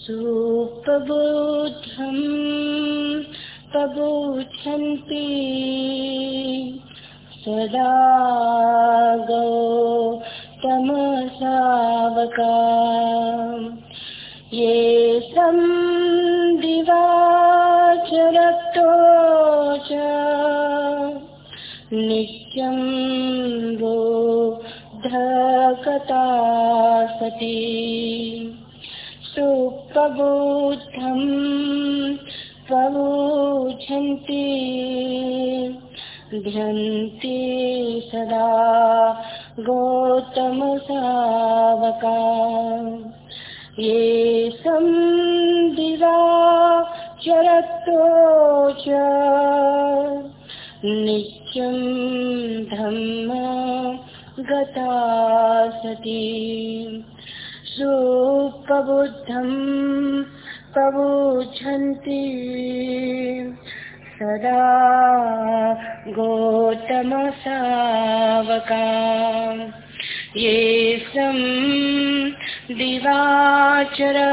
सुप्रबुद्धम् प्रबुध्यन्ति सदा गौतमसावका ये सन्दिवाचरक्तो च नित्यं बोधकता सती। सुप्रबुद्धं प्रबुझन्ति ध्यन्ति सदा गौतमसावका। ये सन्दिवा चरतो च नित्यं धम्म गता सती। सुप्रबुद्धं प्रबुझन्ति सदा गौतमसावका ये सं दिवाचरतो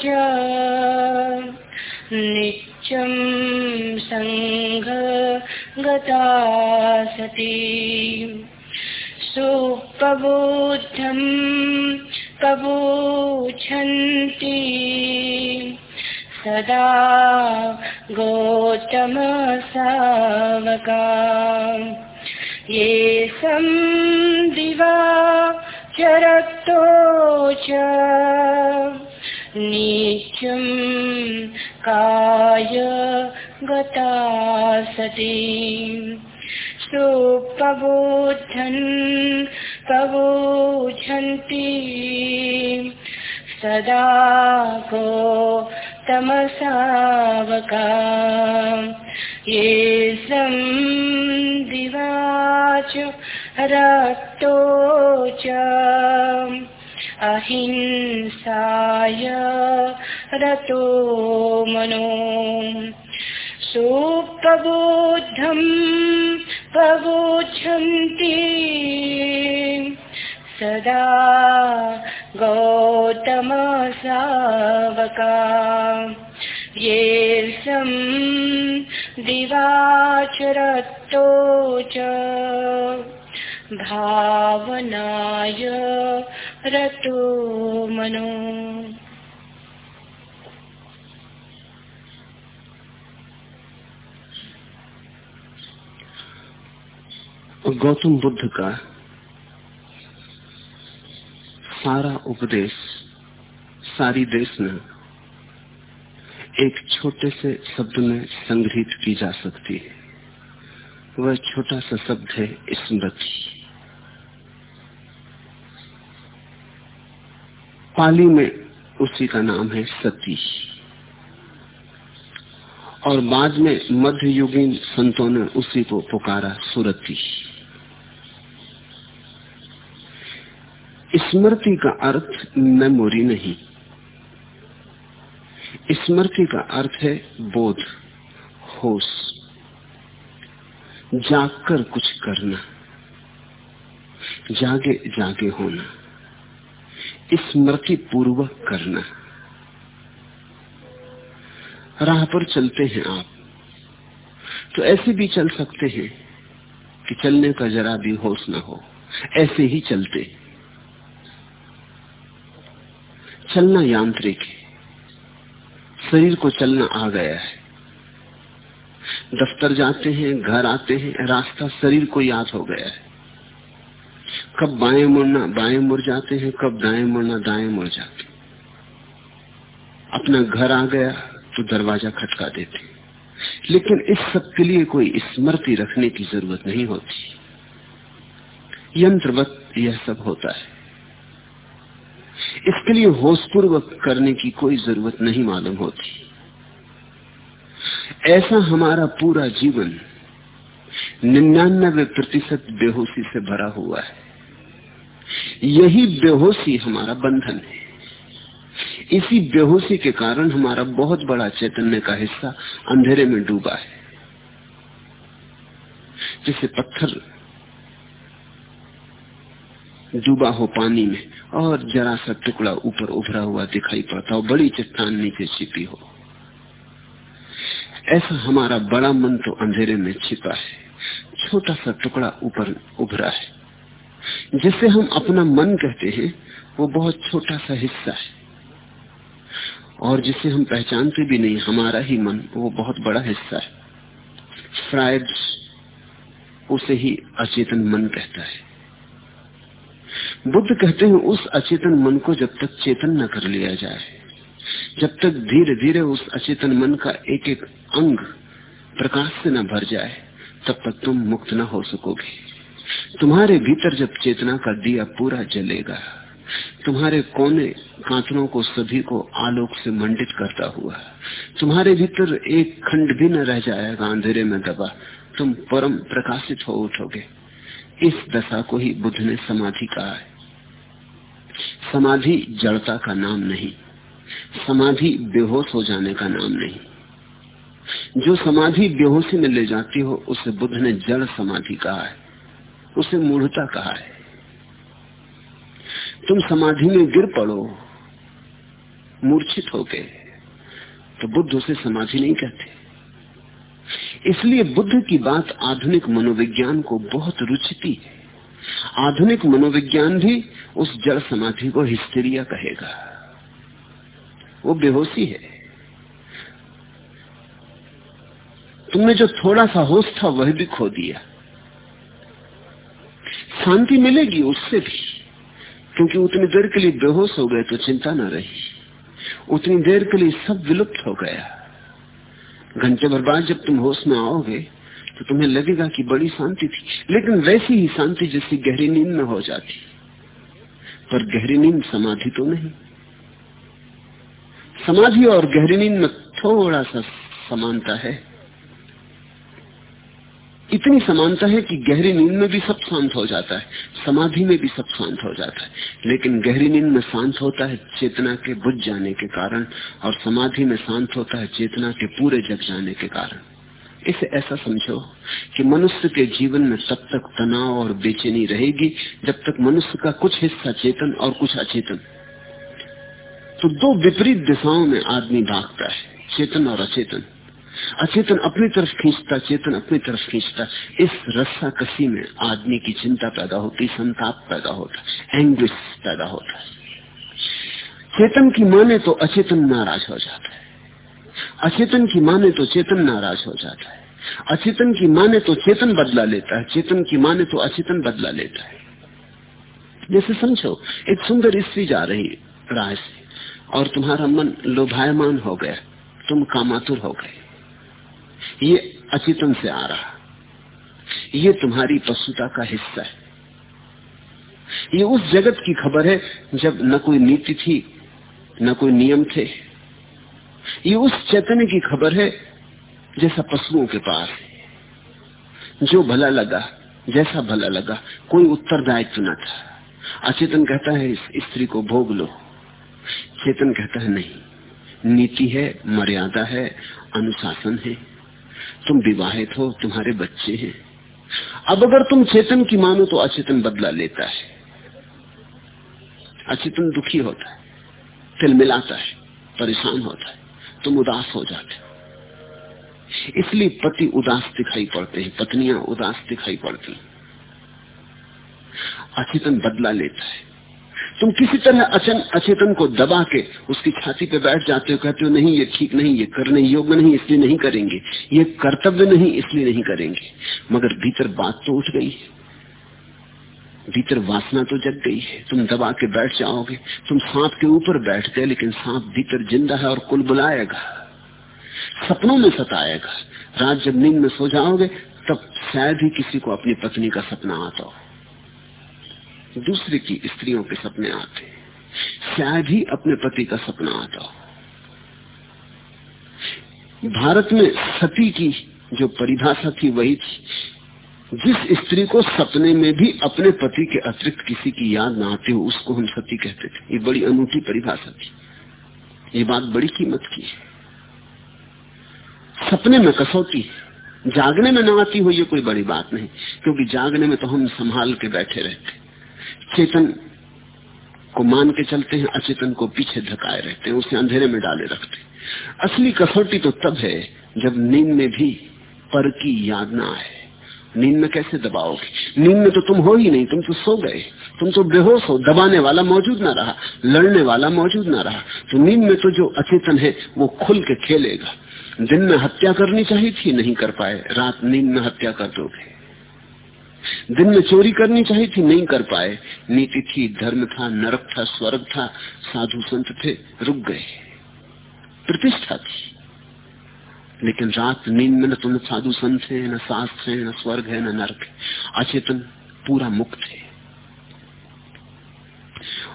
च नित्यं सङ्घगता सती। सुप्रबुद्धं प्रबुझन्ति सदा गौतमसावका। ये सन्दिवा चरतो च। नित्यं काय गता सती। सुप्रबुद्धन् प्रबुझन्ति सदा गो तमसावका ये सन्दिवाच रक्तो च। अहिंसाय रतो मनो। सुप्रबुद्धं प्रबुझन्ति सदा गौतमसावका ये सं दिवाचरतो च। भावनाय रतो मनो। गौतम बुद्ध का सारा उपदेश, सारी देशना एक छोटे से शब्द में संग्रहित की जा सकती है। वह छोटा सा शब्द है स्मृति। पाली में उसी का नाम है सती। और बाद में मध्ययुगीन संतों ने उसी को पुकारा सुरति। स्मृति का अर्थ मेमोरी नहीं। स्मृति का अर्थ है बोध, होश। जागकर कुछ करना, जागे जागे होना। स्मृति पूर्वक करना। राह पर चलते हैं आप। तो ऐसे भी चल सकते हैं कि चलने का जरा भी होश ना हो। ऐसे ही चलते। चलना यांत्रिक है। शरीर को चलना आ गया है। दफ्तर जाते हैं, घर आते हैं, रास्ता शरीर को याद हो गया है। कब बाएँ मुड़ना, बाएँ मुड़ जाते हैं, कब दाएँ मुड़ना, दाएँ मुड़ जाते अपना घर आ गया तो दरवाज़ा खटका देते लेकिन इस सब के लिए कोई स्मृति रखने की ज़रूरत नहीं होती। यंत्रवत यह सब होता है। इसके लिए होशपूर्वक करने की कोई ज़रूरत नहीं मालूम होती। ऐसा हमारा पूरा जीवन निन्यानबे प्रतिशत बेहोशी से भरा हुआ है। यही बेहोशी हमारा बंधन है। इसी बेहोशी के कारण हमारा बहुत बड़ा चैतन्य का हिस्सा अंधेरे में डूबा है, जैसे पत्थर डूबा हो पानी में। और जरा सा टुकड़ा ऊपर उभरा हुआ दिखाई पड़ता हो बड़ी चट्टान नीचे छिपी हो। ऐसा हमारा बड़ा मन तो अंधेरे में छिपा है। छोटा सा टुकड़ा ऊपर उभरा है। जिसे हम अपना मन कहते हैं, वो बहुत छोटा सा हिस्सा है। और जिसे हम पहचानते भी नहीं, हमारा ही मन, वो बहुत बड़ा हिस्सा है। फ्रायड उसे ही अचेतन मन कहता है। बुद्ध कहते हैं, उस अचेतन मन को जब तक चेतन न कर लिया जाए, जब तक धीरे धीरे उस अचेतन मन का एक एक अंग प्रकाश से न भर जाए, तब तक तुम मुक्त न हो सकोगे। तुम्हारे भीतर जब चेतना का दिया पूरा जलेगा, तुम्हारे कोने कांतरों को सभी को आलोक से मंडित करता हुआ, तुम्हारे भीतर एक खंड भी न रह जाएगा, अंधेरे में दबा, तुम परम प्रकाशित हो उठोगे। इस दशा को ही बुद्ध ने समाधि कहा है। समाधि जड़ता का नाम नहीं, समाधि बेहोश हो जाने का नाम नहीं। जो समाधि बेहोशी में ले जाती हो, उसे बुद्ध ने जड़ समाधि कहा है, उसे मूढ़ता कहा है। तुम समाधि में गिर पड़ो, मूर्छित हो गए तो बुद्ध उसे समाधि नहीं कहते। इसलिए बुद्ध की बात आधुनिक मनोविज्ञान को बहुत रुचती है आधुनिक मनोविज्ञान भी उस जड़ समाधि को हिस्टेरिया कहेगा। वो बेहोशी है। तुमने जो थोड़ा सा होश था, वह भी खो दिया। शांति मिलेगी उससे भी। क्योंकि उतनी देर के लिए बेहोश हो गए तो चिंता न रही। उतनी देर के लिए सब विलुप्त हो गया। घंटे भर बाद जब तुम होश में आओगे तो तुम्हें लगेगा कि बड़ी शांति थी, लेकिन वैसी ही शांति जैसी गहरी नींद में हो जाती। पर गहरी नींद समाधि तो नहीं। समाधि और गहरी नींद में थोड़ा सा समानता है। इतनी समानता है कि गहरी नींद में भी सब शांत हो जाता है, समाधि में भी सब शांत हो जाता है। लेकिन गहरी नींद में शांत होता है चेतना के बुझ जाने के कारण, और समाधि में शांत होता है चेतना के पूरे जग जाने के कारण। इसे ऐसा समझो कि मनुष्य के जीवन में तब तक तनाव और बेचैनी रहेगी जब तक मनुष्य का कुछ हिस्सा चेतन और कुछ अचेतन। तो दो विपरीत दिशाओं में आदमी भागता है, चेतन और अचेतन। अचेतन अपनी तरफ़ खींचता, चेतन अपनी तरफ़ खींचता। इस रस्सा कसी में आदमी की चिंता पैदा होती, संताप पैदा होता एंग्विश पैदा होता। चेतन की माने तो अचेतन नाराज़ हो जाता है। अचेतन की माने तो चेतन नाराज़ हो जाता है। अचेतन की माने तो चेतन बदला लेता है। चेतन की माने तो अचेतन बदला लेता है। जैसे समझो, एक सुंदर स्त्री जा रही राह से, और तुम्हारा मन लोभायमान हो गया। तुम कामातुर हो गए। ये अचेतन से आ रहा। ये तुम्हारी पशुता का हिस्सा है। ये उस जगत की खबर है, जब न कोई नीति थी, न कोई नियम थे। ये उस चैतन्य की खबर है, जैसा पशुओं के पास जो भला लगा, जैसा भला लगा, कोई उत्तरदायित्व न था। अचेतन कहता है, इस स्त्री को भोग लो। चेतन कहता है, नहीं, नीति है, मर्यादा है, अनुशासन है। तुम विवाहित हो, तुम्हारे बच्चे हैं। अब अगर तुम चेतन की मानो तो अचेतन बदला लेता है। अचेतन दुखी होता है तिल मिलाता है, परेशान होता है। तुम उदास हो जाते हो। इसलिए पति उदास दिखाई पड़ते हैं, पत्नियाँ उदास दिखाई पड़ती अचेतन बदला लेता है। तुम किसी तरह अचन, अचेतन को दबा के उसकी छाती पे बैठ जाते हो, कहते हो, नहीं, ये ठीक नहीं, ये करने योग्य नहीं, इसलिए नहीं करेंगे। ये कर्तव्य नहीं, इसलिए नहीं करेंगे। मगर भीतर बात तो उठ गई है। भीतर वासना तो जग गई है। तुम दबा के बैठ जाओगे। तुम सांप के ऊपर बैठ गए लेकिन सांप भीतर ज़िंदा है और कुल बुलाएगा। सपनों में सताएगा। रात जब नींद में सो जाओगे, तब शायद ही किसी को अपनी पत्नी का सपना आता हो। दूसरे की स्त्रियों के सपने आते शायद ही अपने पति का सपना आता हो। भारत में सती की जो परिभाषा थी, वही थी। जिस स्त्री को सपने में भी अपने पति के अतिरिक्त किसी की याद ना आती हो, उसको हम सती कहते थे। ये बड़ी अनूठी परिभाषा थी। ये बात बड़ी कीमत की है। सपने में कसौती जागने में ना आती हो, ये कोई बड़ी बात नहीं, क्योंकि जागने में तो हम संभाल के बैठे रहते चेतन को मान के चलते हैं, अचेतन को पीछे धकाए रहते हैं, उसे अंधेरे में डाले रखते असली कसौटी तो तब है, जब नींद में भी पर की याद ना आए। नींद में कैसे दबाओगे? नींद में तो तुम हो ही नहीं, तुम तो सो गए। तुम तो बेहोश हो, दबाने वाला मौजूद ना रहा, लड़ने वाला मौजूद ना रहा। तो नींद में तो जो अचेतन है, वो खुल के खेलेगा। दिन में हत्या करनी चाहिए थी, नहीं कर पाए। रात नींद में हत्या कर दोगे। दिन में चोरी करनी चाहिए थी, नहीं कर पाए। नीति थी, धर्म था, नरक था, स्वर्ग था, साधु संत थे, रुक गए। प्रतिष्ठा थी। लेकिन रात नींद में न तुम साधु संत है न शास्त्र है न स्वर्ग है, न नरक है। अचेतन पूरा मुक्त है।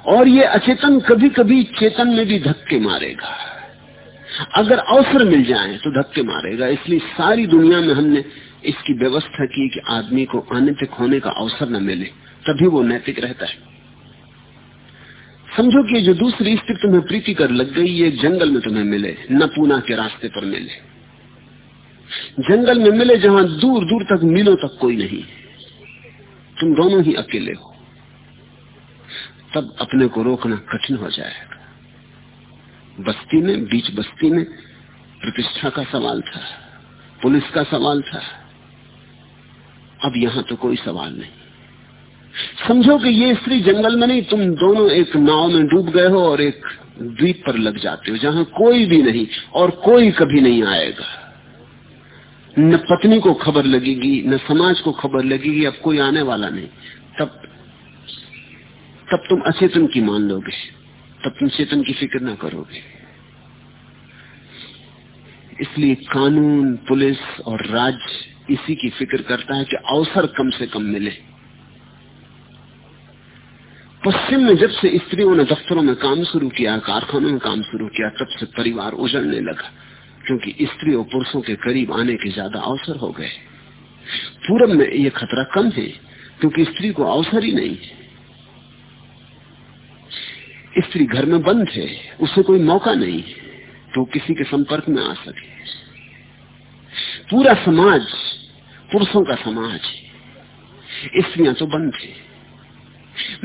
और ये अचेतन कभी कभी चेतन में भी धक्के मारेगा। अगर अवसर मिल जाए तो धक्के मारेगा। इसलिए सारी दुनिया में हमने इसकी व्यवस्था की कि आदमी को अनैतिक होने का अवसर न मिले, तभी वो नैतिक रहता है। समझो कि जो दूसरी स्त्री तुम्हें प्रीति कर लग गई, ये जंगल में तुम्हें मिले, न पूना के रास्ते पर मिले। जंगल में मिले जहाँ दूर दूर तक मीलों तक कोई नहीं तुम दोनों ही अकेले हो। तब अपने को रोकना कठिन हो जाएगा। बस्ती में, बीच बस्ती में प्रतिष्ठा का सवाल था, पुलिस का सवाल था। अब यहाँ तो कोई सवाल नहीं। समझो कि ये स्त्री जंगल में नहीं, तुम दोनों एक नाव में डूब गए हो और एक द्वीप पर लग जाते हो, जहाँ कोई भी नहीं और कोई कभी नहीं आएगा। न पत्नी को खबर लगेगी, न समाज को खबर लगेगी, अब कोई आने वाला नहीं। तब तब तुम अचेतन की मान लोगे, तब तुम चेतन की फ़िक्र ना करोगे। इसलिए कानून, पुलिस और राज्य इसी की फ़िक्र करता है कि अवसर कम से कम मिले। पश्चिम में जब से स्त्रियों ने दफ्तरों में काम शुरू किया, कारखानों में काम शुरू किया, तब से परिवार उजड़ने लगा। क्योंकि स्त्री और पुरुषों के करीब आने के ज़्यादा अवसर हो गए। पूरब में यह खतरा कम है, क्योंकि स्त्री को अवसर ही नहीं है। स्त्री घर में बंद है, उसे कोई मौका नहीं है तो किसी के संपर्क में आ सके। पूरा समाज पुरुषों का समाज है, स्त्रियाँ तो बंद है।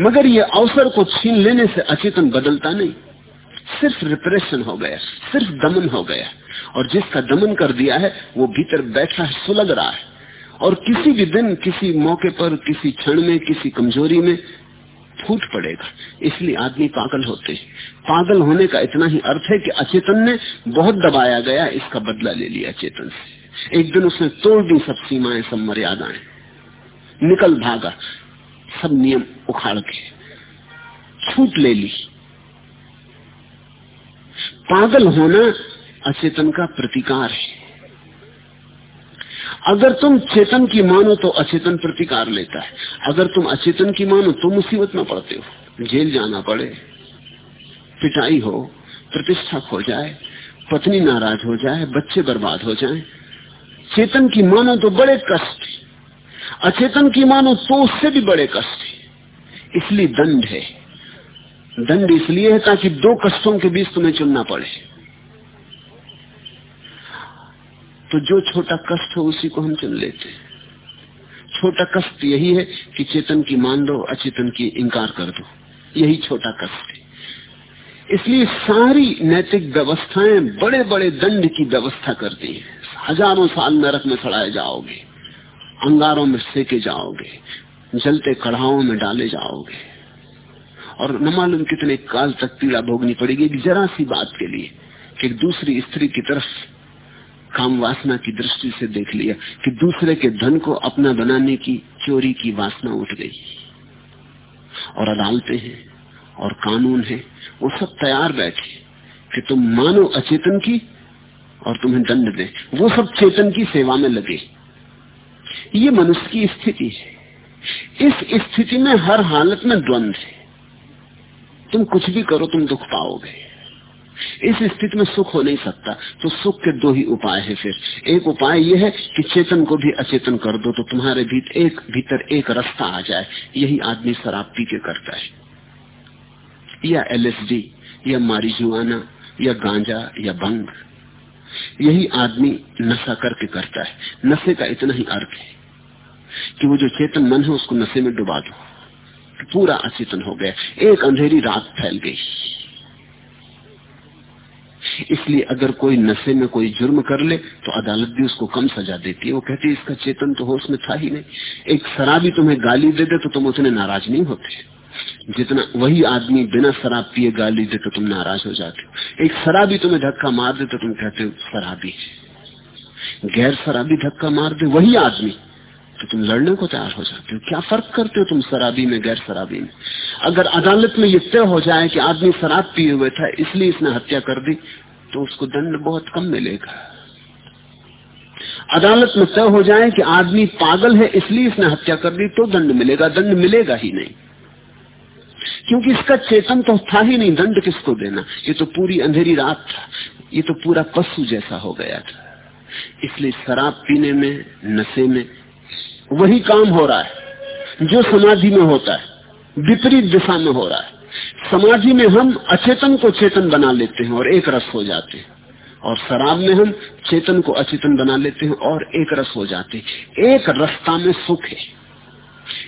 मगर ये अवसर को छीन लेने से अचेतन बदलता नहीं। सिर्फ़ रिप्रेशन हो गया, सिर्फ़ दमन हो गया। और जिसका दमन कर दिया है, वो भीतर बैठा है, सुलग रहा है। और किसी भी दिन, किसी मौके पर, किसी क्षण में, किसी कमज़ोरी में फूट पड़ेगा। इसलिए आदमी पागल होते पागल होने का इतना ही अर्थ है कि अचेतन ने बहुत दबाया गया, इसका बदला ले लिया चेतन से। एक दिन उसने तोड़ दी सब सीमाएँ, सब मर्यादाएँ। निकल भागा। सब नियम उखाड़ के। छूट ले ली। पागल होना अचेतन का प्रतिकार है। अगर तुम चेतन की मानो तो अचेतन प्रतिकार लेता है। अगर तुम अचेतन की मानो तो मुसीबत में पड़ते हो। जेल जाना पड़े, पिटाई हो, प्रतिष्ठा खो जाए, पत्नी नाराज़ हो जाए, बच्चे बर्बाद हो जाए। चेतन की मानो तो बड़े कष्ट अचेतन की मानो तो उससे भी बड़े कष्ट इसलिए दंड है। दंड इसलिए है ताकि दो कष्टों के बीच तुम्हें चुनना पड़े। तो जो छोटा कष्ट हो उसी को हम चुन लेते हैं। छोटा कष्ट यही है कि चेतन की मान लो, अचेतन की इंकार कर दो। यही छोटा कष्ट है। इसलिए सारी नैतिक व्यवस्थाएँ बड़े बड़े दंड की व्यवस्था करती है। हज़ारों साल नरक में सड़ाए जाओगे, अंगारों में सेके जाओगे, जलते कढ़ाओं में डाले जाओगे। और न मालूम कितने काल तक पीड़ा भोगनी पड़ेगी जरा सी बात के लिए कि दूसरी स्त्री की तरफ़ काम वासना की दृष्टि से देख लिया कि दूसरे के धन को अपना बनाने की चोरी की वासना उठ गई। और अदालतें हैं, और कानून है, वो सब तैयार बैठे कि तुम मानो अचेतन की और तुम्हें दंड दे। वो सब चेतन की सेवा में लगे। ये मनुष्य की स्थिति है। इस स्थिति में हर हालत में द्वंद्व है। तुम कुछ भी करो, तुम दुख पाओगे। इस स्थिति में सुख हो नहीं सकता तो सुख के दो ही उपाय है फिर। एक उपाय यह है कि चेतन को भी अचेतन कर दो तो तुम्हारे भीतर एक भीतर एक रास्ता आ जाए। यही आदमी शराब पी के करता है। या एलएसडी या मारिजुआना, या गांजा, या बंग। यही आदमी नशा करके करता है। नशे का इतना ही अर्थ है कि वो जो चेतन मन है, उसको नशे में डुबा दो। पूरा अचेतन हो गया। एक अंधेरी रात फैल गई। इसलिए अगर कोई नशे में कोई जुर्म कर ले तो अदालत भी उसको कम सजा देती है। वो कहती है, इसका चेतन तो होश में था ही नहीं। एक शराबी तुम्हें गाली दे दे तो तुम उतने नाराज़ नहीं होते। जितना वही आदमी बिना शराब पिए गाली दे तो तुम नाराज़ हो जाते हो। एक शराबी तुम्हें धक्का मार दे तो तुम कहते हो, शराबी। गैर शराबी धक्का मार दे, वही आदमी। तो तुम लड़ने को तैयार हो जाते हो। क्या फ़र्क करते हो तुम शराबी में, गैर शराबी में? अगर अदालत में ये तय हो जाए कि आदमी शराब पिए हुए था, इसलिए इसने हत्या कर दी तो उसको दंड बहुत कम मिलेगा। अदालत में तय हो जाए कि आदमी पागल है, इसलिए इसने हत्या कर दी तो दंड मिलेगा। दंड मिलेगा ही नहीं। क्योंकि इसका चेतन तो था ही नहीं, दंड किसको देना? ये तो पूरी अंधेरी रात था। ये तो पूरा पशु जैसा हो गया था। इसलिए शराब पीने में, नशे में, वही काम हो रहा है। जो समाधि में होता है, विपरीत दिशा में हो रहा है। समाधि में हम अचेतन को चेतन बना लेते हैं और एक रस हो जाते हैं। और शराब में हम चेतन को अचेतन बना लेते हैं और एक रस हो जाते हैं। एक रस्ता में सुख है।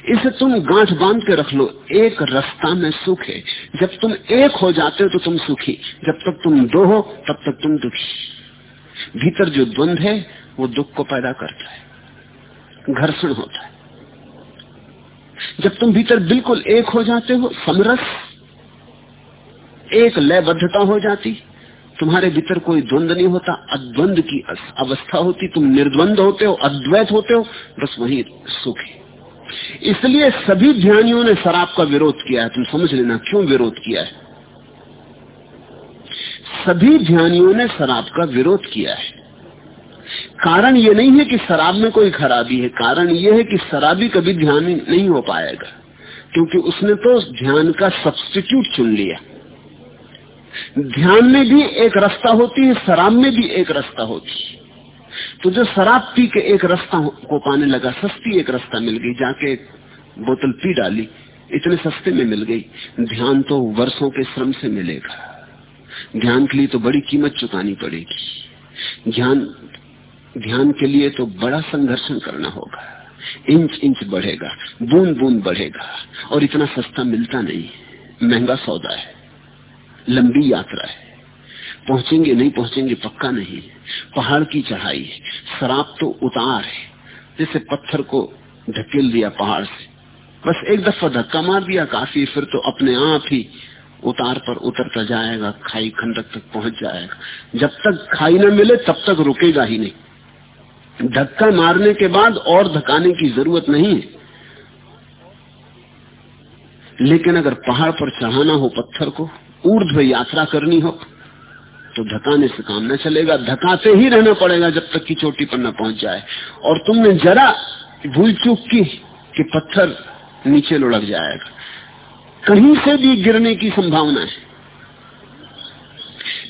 इसे तुम गांठ बाँध के रख लो, एक रास्ता में सुख है। जब तुम एक हो जाते हो तो तुम सुखी। जब तक तुम दो हो, तब तक तुम दुखी। भीतर जो द्वंद है, वो दुख को पैदा करता है। घर्षण होता है। जब तुम भीतर बिल्कुल एक हो जाते हो, समरस एक लयबद्धता हो जाती, तुम्हारे भीतर कोई द्वंद नहीं होता, अद्वंद की अवस्था होती, तुम निर्द्वंद होते हो, अद्वैत होते हो, बस वही सुख है। इसलिए सभी ध्यानियों ने शराब का विरोध किया है, तुम समझ लेना क्यों विरोध किया है? सभी ध्यानियों ने शराब का विरोध किया है। कारण ये नहीं है कि शराब में कोई खराबी है, कारण यह है कि शराबी कभी ध्यान नहीं हो पाएगा, क्योंकि उसने तो ध्यान का सब्स्टिट्यूट चुन लिया। ध्यान में भी एक रास्ता होती है, शराब में भी एक रास्ता होती है। तो जो शराब पी के एक रास्ता को पाने लगा, सस्ती एक रास्ता मिल गई, जाके बोतल पी डाली, इतने सस्ते में मिल गई। ध्यान तो वर्षों के श्रम से मिलेगा। ध्यान के लिए तो बड़ी कीमत चुकानी पड़ेगी। ध्यान ध्यान के लिए तो बड़ा संघर्षण करना होगा। इंच इंच बढ़ेगा, बूंद बूंद बढ़ेगा, और इतना सस्ता मिलता नहीं। महँगा सौदा है। लंबी यात्रा है। पहुँचेंगे नहीं पहुँचेंगे पक्का नहीं। पहाड़ की चढ़ाई है। शराब तो उतार है। जैसे पत्थर को ढकेल दिया पहाड़ से। बस एक दफ़ा धक्का मार दिया काफ़ी, फिर तो अपने आप ही उतार पर उतरता जाएगा, खाई खंडक तक पहुँच जाएगा। जब तक खाई न मिले, तब तक रुकेगा ही नहीं। धक्का मारने के बाद और धकाने की ज़रूरत नहीं है। लेकिन अगर पहाड़ पर चढ़ाना हो पत्थर को ऊर्ध्व यात्रा करनी हो तो धकाने से काम न चलेगा। धकाते ही रहना पड़ेगा जब तक की चोटी पर न पहुँच जाए। और तुमने जरा भूल चूक की कि पत्थर नीचे लुढ़क जाएगा। कहीं से भी गिरने की संभावना है।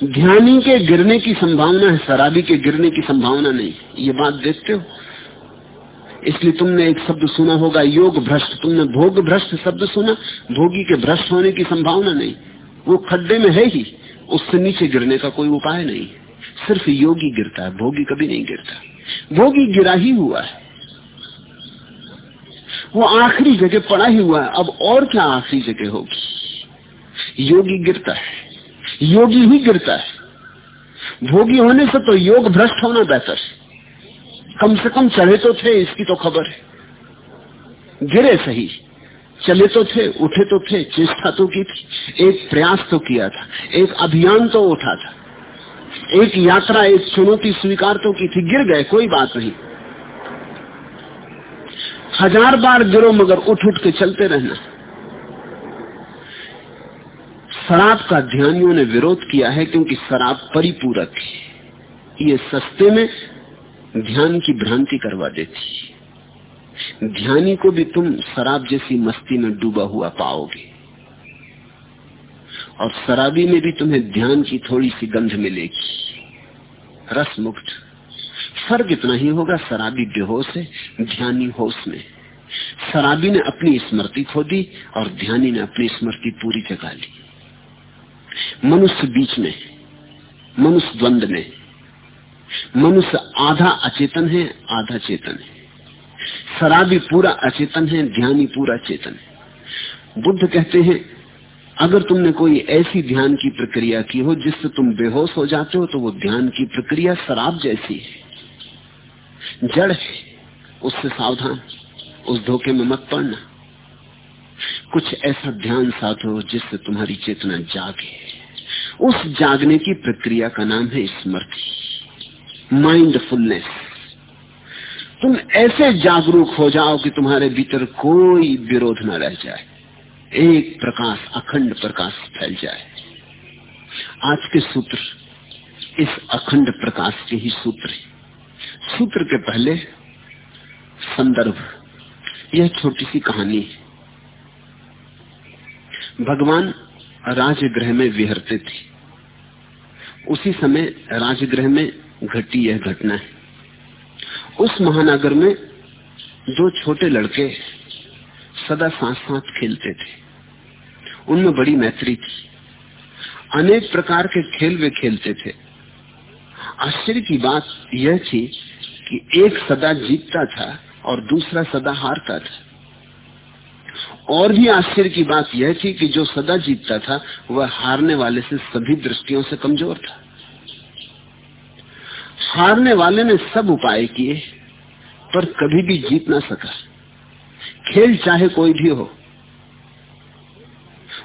ध्यानी के गिरने की संभावना है, शराबी के गिरने की संभावना नहीं। ये बात देखते हो? इसलिए तुमने एक शब्द सुना होगा योग भ्रष्ट तुमने भोग भ्रष्ट शब्द सुना? भोगी के भ्रष्ट होने की संभावना नहीं। वो खड्डे में है ही। उससे नीचे गिरने का कोई उपाय नहीं। सिर्फ़ योगी गिरता है, भोगी कभी नहीं गिरता। भोगी गिरा ही हुआ है। वो आखिरी जगह पड़ा ही हुआ है। अब और क्या आखिरी जगह होगी? योगी गिरता है। योगी ही गिरता है। भोगी होने से तो योग भ्रष्ट होना बेहतर कम से कम चढ़े तो थे, इसकी तो खबर है। गिरे सही। चले तो थे, उठे तो थे, चेष्टा तो की थी, एक प्रयास तो किया था, एक अभियान तो उठा था। एक यात्रा, एक चुनौती स्वीकार तो की थी, गिर गए, कोई बात नहीं। हज़ार बार गिरो, मगर उठ उठ के चलते रहना। शराब का ध्यानियों ने विरोध किया है, क्योंकि शराब परिपूरक है। ये सस्ते में ध्यान की भ्रांति करवा देती है। ध्यानी को भी तुम शराब जैसी मस्ती में डूबा हुआ पाओगे। और शराबी में भी तुम्हें ध्यान की थोड़ी सी गंध मिलेगी। रस मुक्त फ़र्क इतना ही होगा, शराबी बेहोश है, ध्यानी होश में। शराबी ने अपनी स्मृति खो दी और ध्यानी ने अपनी स्मृति पूरी जगा ली। मनुष्य बीच में, मनुष्य द्वंद में, मनुष्य आधा अचेतन है, आधा चेतन है। शराबी पूरा अचेतन है ध्यानी पूरा चेतन है। बुद्ध कहते हैं, अगर तुमने कोई ऐसी ध्यान की प्रक्रिया की हो जिससे तुम बेहोश हो जाते हो तो वो ध्यान की प्रक्रिया शराब जैसी है। जड़ है, उससे सावधान, उस धोखे में मत पड़ना। कुछ ऐसा ध्यान साधो जिससे तुम्हारी चेतना जागे। उस जागने की प्रक्रिया का नाम है स्मृति। माइंडफुलनेस। तुम ऐसे जागरूक हो जाओ कि तुम्हारे भीतर कोई विरोध न रह जाए। एक प्रकाश, अखंड प्रकाश फैल जाए। आज के सूत्र इस अखंड प्रकाश के ही सूत्र सूत्र के पहले संदर्भ। यह छोटी सी कहानी है। भगवान राजगृह में विहरते थे। उसी समय राजगृह में घटी यह घटना है। उस महानगर में दो छोटे लड़के सदा साथ साथ खेलते थे। उनमें बड़ी मैत्री थी। अनेक प्रकार के खेल वे खेलते थे। आश्चर्य की बात यह थी कि एक सदा जीतता था और दूसरा सदा हारता था। और भी आश्चर्य की बात यह थी कि जो सदा जीतता था, वह हारने वाले से सभी दृष्टियों से कमज़ोर था। हारने वाले ने सब उपाय किए, पर कभी भी जीत ना सका। खेल चाहे कोई भी हो,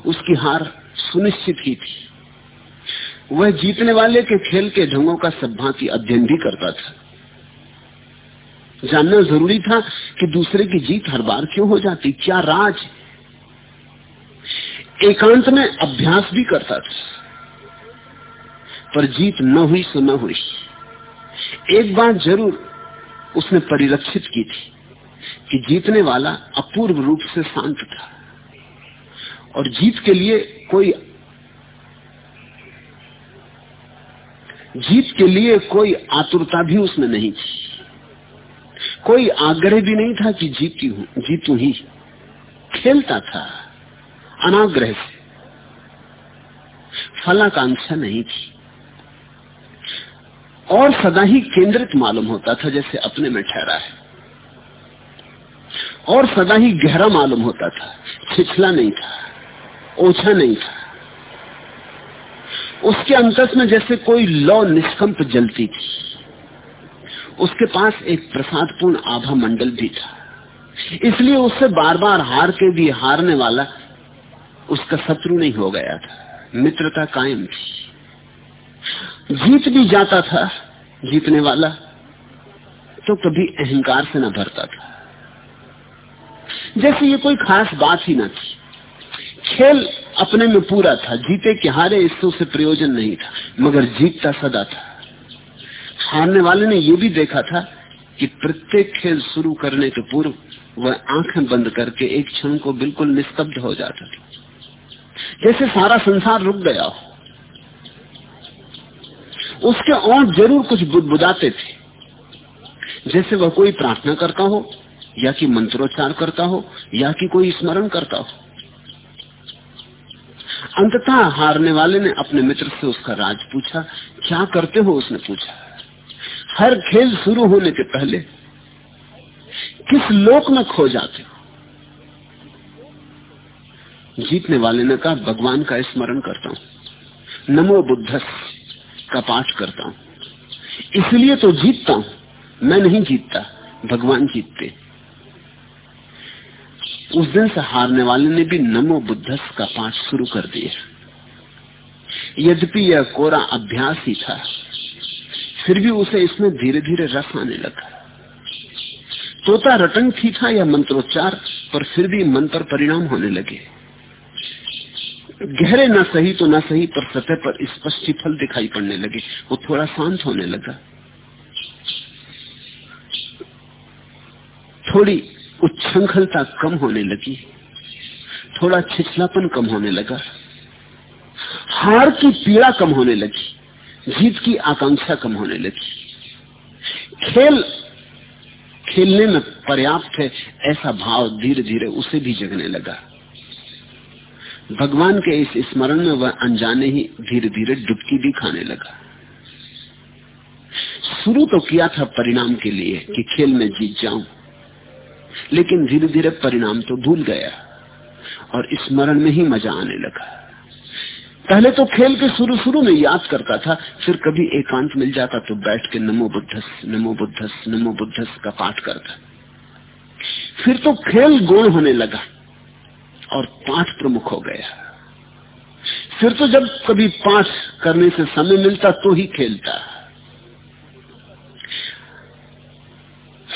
उसकी हार सुनिश्चित ही थी। वह जीतने वाले के खेल के ढंगों का सब भांति अध्ययन भी करता था। जानना ज़रूरी था कि दूसरे की जीत हर बार क्यों हो जाती, क्या राज एकांत में अभ्यास भी करता था। पर जीत न हुई, सो न हुई। एक बात ज़रूर उसने परिलक्षित की थी कि जीतने वाला अपूर्व रूप से शांत था। और जीत के लिए कोई जीत के लिए कोई आतुरता भी उसमें नहीं थी। कोई आग्रह भी नहीं था कि जीती हूँ, जीतू ही। खेलता था, अनाग्रह से। फलाकांक्षा नहीं थी। और सदा ही केंद्रित मालूम होता था जैसे अपने में ठहरा है। और सदा ही गहरा मालूम होता था। छिछला नहीं था, ओछा नहीं था। उसके अंतस में जैसे कोई लौ निष्कंप जलती थी। उसके पास एक प्रसादपूर्ण आभा मंडल भी था। इसलिए उससे बार बार हार के भी हारने वाला उसका शत्रु नहीं हो गया था। मित्रता कायम थी। जीत भी जाता था जीतने वाला तो कभी अहंकार से न भरता था। जैसे ये कोई खास बात ही ना थी। खेल अपने में पूरा था, जीते के हारे इससे उसे प्रयोजन नहीं था, मगर जीतता सदा था। हारने वाले ने यह भी देखा था कि प्रत्येक खेल शुरू करने के पूर्व वह आँखें बंद करके एक क्षण को बिल्कुल निस्तब्ध हो जाता था। जैसे सारा संसार रुक गया हो उसके और ज़रूर कुछ बुदबुदाते थे। जैसे वह कोई प्रार्थना करता हो, या कि मंत्रोच्चार करता हो, या कि कोई स्मरण करता हो। अंततः हारने वाले ने अपने मित्र से उसका राज पूछा, क्या करते हो? उसने पूछा, हर खेल शुरू होने के पहले किस लोक में खो जाते हो? जीतने वाले ने कहा, भगवान का स्मरण करता हूँ। नमो बुद्धस का पाठ करता हूँ। इसलिए तो जीतता हूँ। मैं नहीं जीतता, भगवान जीतते। उस दिन से हारने वाले ने भी नमो बुद्धस का पाठ शुरू कर दिया। यद्यपि यह कोरा अभ्यास ही था, फिर भी उसे इसमें धीरे धीरे रस आने लगा। तोता रटन थी था या मंत्रोच्चार, पर फिर भी मन पर परिणाम होने लगे। गहरे ना सही तो ना सही, पर सतह पर स्पष्ट फल दिखाई पड़ने लगे। वो थोड़ा शांत होने लगा। थोड़ी उच्छृंखलता कम होने लगी। थोड़ा छिछलापन कम होने लगा। हार की पीड़ा कम होने लगी। जीत की आकांक्षा कम होने लगी। खेल, खेलने में पर्याप्त है, ऐसा भाव धीरे धीरे उसे भी जगने लगा। भगवान के इस स्मरण में वह अनजाने ही धीरे धीरे डुबकी भी खाने लगा। शुरू तो किया था परिणाम के लिए कि खेल में जीत जाऊँ, लेकिन धीरे धीरे परिणाम तो भूल गया और स्मरण में ही मज़ा आने लगा। पहले तो खेल के शुरू शुरू में याद करता था, फिर कभी एकांत मिल जाता तो बैठ के नमो बुद्धस नमो बुद्धस नमो बुद्धस का पाठ करता। फिर तो खेल गोल होने लगा। और पाठ प्रमुख हो गया फिर तो जब कभी पाठ करने से समय मिलता तो ही खेलता।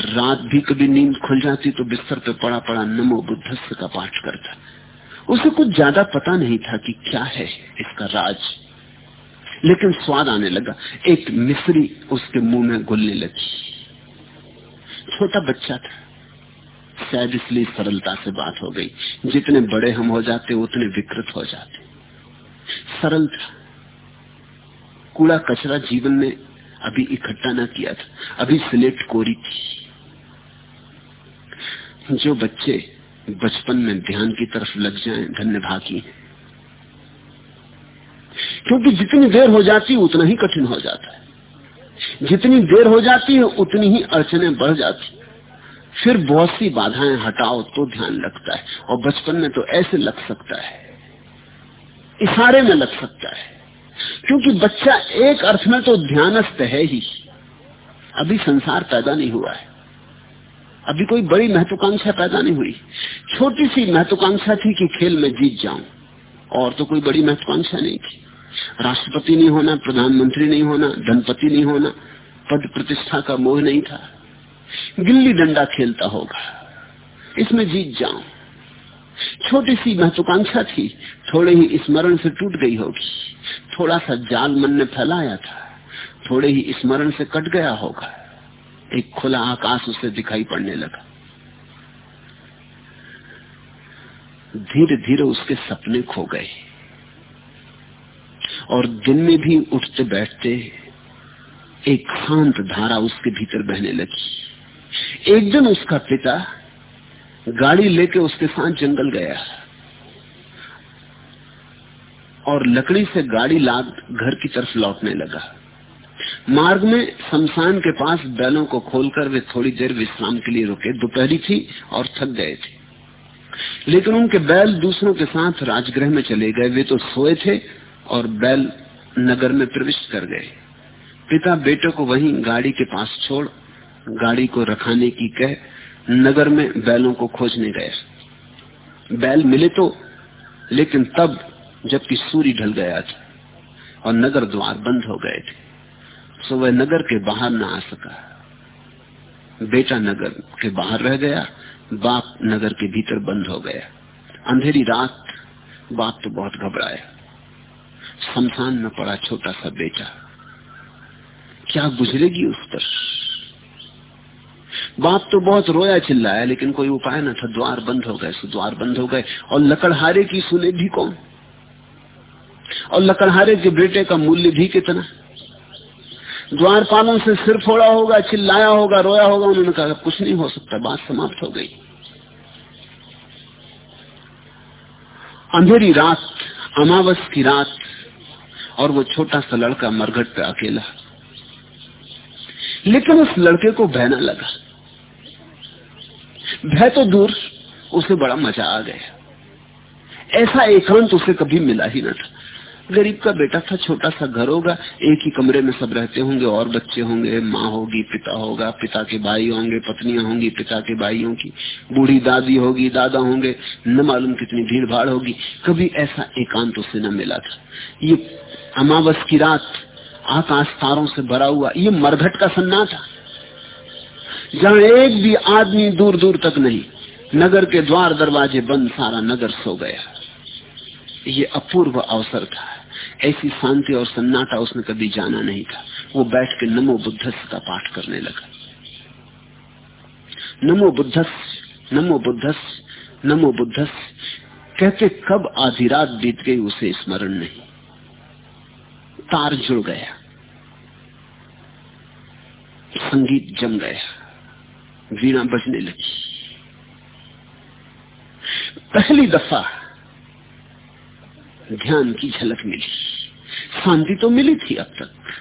रात भी कभी नींद खुल जाती तो बिस्तर पे पड़ा पड़ा नमो बुद्धस्थ का पाठ करता। उसे कुछ ज़्यादा पता नहीं था कि क्या है इसका राज। लेकिन स्वाद आने लगा। एक मिश्री उसके मुँह में घुलने लगी। छोटा बच्चा था। शायद इसलिए सरलता से बात हो गई। जितने बड़े हम हो जाते, उतने विकृत हो जाते। सरल था कूड़ा कचरा जीवन में अभी इकट्ठा ना किया था। अभी स्लेट कोरी थी। जो बच्चे बचपन में ध्यान की तरफ़ लग जाएँ, धन्य भागी। क्योंकि जितनी देर हो जाती, उतना ही कठिन हो जाता है। जितनी देर हो जाती है उतनी ही अड़चने बढ़ जाती। फिर बहुत सी बाधाएँ हटाओ तो ध्यान लगता है। और बचपन में तो ऐसे लग सकता है। इशारे में लग सकता है। क्योंकि बच्चा एक अर्थ में तो ध्यानस्थ है ही। अभी संसार पैदा नहीं हुआ है। अभी कोई बड़ी महत्वाकांक्षा पैदा नहीं हुई। छोटी सी महत्वाकांक्षा थी कि खेल में जीत जाऊँ। और तो कोई बड़ी महत्वाकांक्षा नहीं थी। राष्ट्रपति नहीं होना, प्रधानमंत्री नहीं होना, धनपति नहीं होना, पद प्रतिष्ठा का मोह नहीं था। गिल्ली डंडा खेलता होगा। इसमें जीत जाऊँ। छोटी सी महत्वाकांक्षा थी, थोड़े ही स्मरण से टूट गई होगी। थोड़ा सा जाल मन ने फैलाया था, थोड़े ही स्मरण से कट गया होगा। एक खुला आकाश उसे दिखाई पड़ने लगा। धीरे धीरे उसके सपने खो गए। और दिन में भी उठते बैठते एक शांत धारा उसके भीतर बहने लगी। एक दिन उसका पिता गाड़ी लेके उसके साथ जंगल गया और लकड़ी से गाड़ी लाद घर की तरफ़ लौटने लगा। मार्ग में शमशान के पास बैलों को खोलकर वे थोड़ी देर विश्राम के लिए रुके। दोपहरी थी और थक गए थे। लेकिन उनके बैल दूसरों के साथ राजगृह में चले गए। वे तो सोए थे और बैल नगर में प्रविष्ट कर गए। पिता बेटे को वहीं गाड़ी के पास छोड़ गाड़ी को रखाने की कह नगर में बैलों को खोजने गए। बैल मिले तो लेकिन तब जबकि सूर्य ढल गया था और नगर द्वार बंद हो गए थे सो वह नगर के बाहर न आ सका। बेटा नगर के बाहर रह गया, बाप नगर के भीतर बंद हो गया। अंधेरी रात, बाप तो बहुत घबराया। शमशान में पड़ा छोटा सा बेटा, क्या गुजरेगी उस पर बाप तो बहुत रोया चिल्लाया, लेकिन कोई उपाय न था। द्वार बंद हो गए द्वार बंद हो गए। और लकड़हारे की सुने भी कौन? और लकड़हारे के बेटे का मूल्य भी कितना? द्वारपालों से सिर फोड़ा होगा, चिल्लाया होगा, रोया होगा, उन्होंने कहा कुछ नहीं हो सकता, बात समाप्त हो गई। अंधेरी रात, अमावस की रात, और वो छोटा सा लड़का मरघट पे अकेला। लेकिन उस लड़के को बहना लगा। भय तो दूर, उसे बड़ा मज़ा आ गया। ऐसा एकांत उसे कभी मिला ही ना था। गरीब का बेटा था, छोटा सा घर होगा, एक ही कमरे में सब रहते होंगे, और बच्चे होंगे, माँ होगी, पिता होगा, पिता के भाई होंगे, पत्नियाँ होंगी, पिता के भाइयों की, बूढ़ी दादी होगी, दादा होंगे, न मालूम कितनी भीड़ भाड़ होगी, कभी ऐसा एकांत उसे न मिला था। ये अमावस की रात आकाश तारों से भरा हुआ, ये मरघट का सन्नाटा। जहाँ एक भी आदमी दूर दूर तक नहीं, नगर के द्वार दरवाजे बंद, सारा नगर सो गया। ये अपूर्व अवसर था। ऐसी शांति और सन्नाटा उसने कभी जाना नहीं था। वो बैठ के नमो बुद्धस का पाठ करने लगा। नमो बुद्धस नमो बुद्धस नमो बुद्धस, कहते कब आधी रात बीत गई उसे स्मरण नहीं। तार जुड़ गया। संगीत जम गया। वीणा बजने लगी पहली दफ़ा ध्यान की झलक मिली शांति तो मिली थी अब तक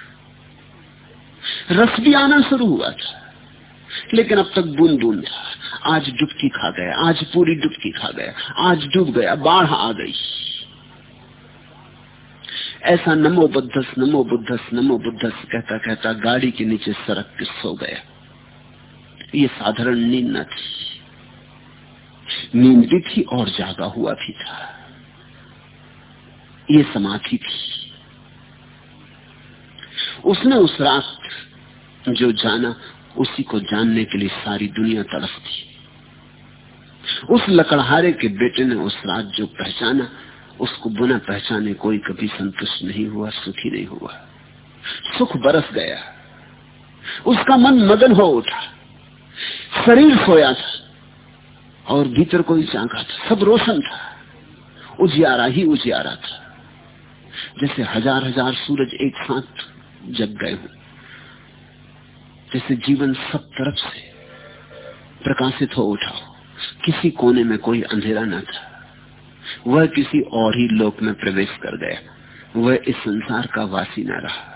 रस भी आना शुरू हुआ था लेकिन अब तक बूंद बूंद था आज डुबकी खा गया आज पूरी डुबकी खा गया आज डूब गया बाढ़ आ गई ऐसा नमो बुद्धस नमो बुद्धस नमो बुद्धस कहता कहता गाड़ी के नीचे सड़क के सो गया ये साधारण नींद न थी। नींद भी थी और जागा हुआ भी था। ये समाधि थी। उसने उस रात जो जाना, उसी को जानने के लिए सारी दुनिया थी उस लकड़हारे के बेटे ने उस रात जो पहचाना, उसको बुना पहचाने कोई कभी संतुष्ट नहीं हुआ, सुखी नहीं हुआ। सुख बरस गया। उसका मन मगन हो उठा। शरीर सोया था और भीतर कोई जागा था। सब रोशन था। उजियारा ही उजियारा था। जैसे हज़ार हज़ार सूरज एक साथ जग गए हो। जैसे जीवन सब तरफ़ से प्रकाशित हो उठा हो। किसी कोने में कोई अंधेरा न था। वह किसी और ही लोक में प्रवेश कर गया। वह इस संसार का वासी न रहा।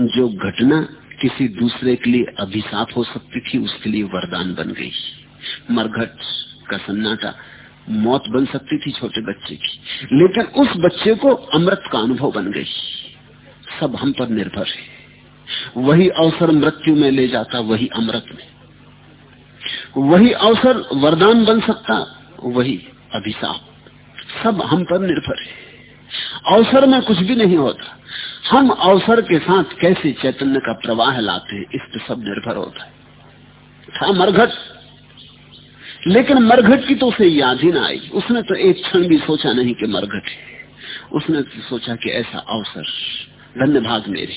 जो घटना किसी दूसरे के लिए अभिशाप हो सकती थी, उसके लिए वरदान बन गई। मरघट का सन्नाटा मौत बन सकती थी छोटे बच्चे की। लेकिन उस बच्चे को अमृत का अनुभव बन गई। सब हम पर निर्भर है। वही अवसर मृत्यु में ले जाता, वही अमृत में। वही अवसर वरदान बन सकता, वही अभिशाप। सब हम पर निर्भर है। अवसर में कुछ भी नहीं होता। हम अवसर के साथ कैसे चैतन्य का प्रवाह लाते हैं, इस पर सब निर्भर होता है। था मरघट। लेकिन मरघट की तो उसे याद ही ना आई। उसने तो एक क्षण भी सोचा नहीं कि मरघट है। उसने तो सोचा कि ऐसा अवसर, धन्य भाग मेरे।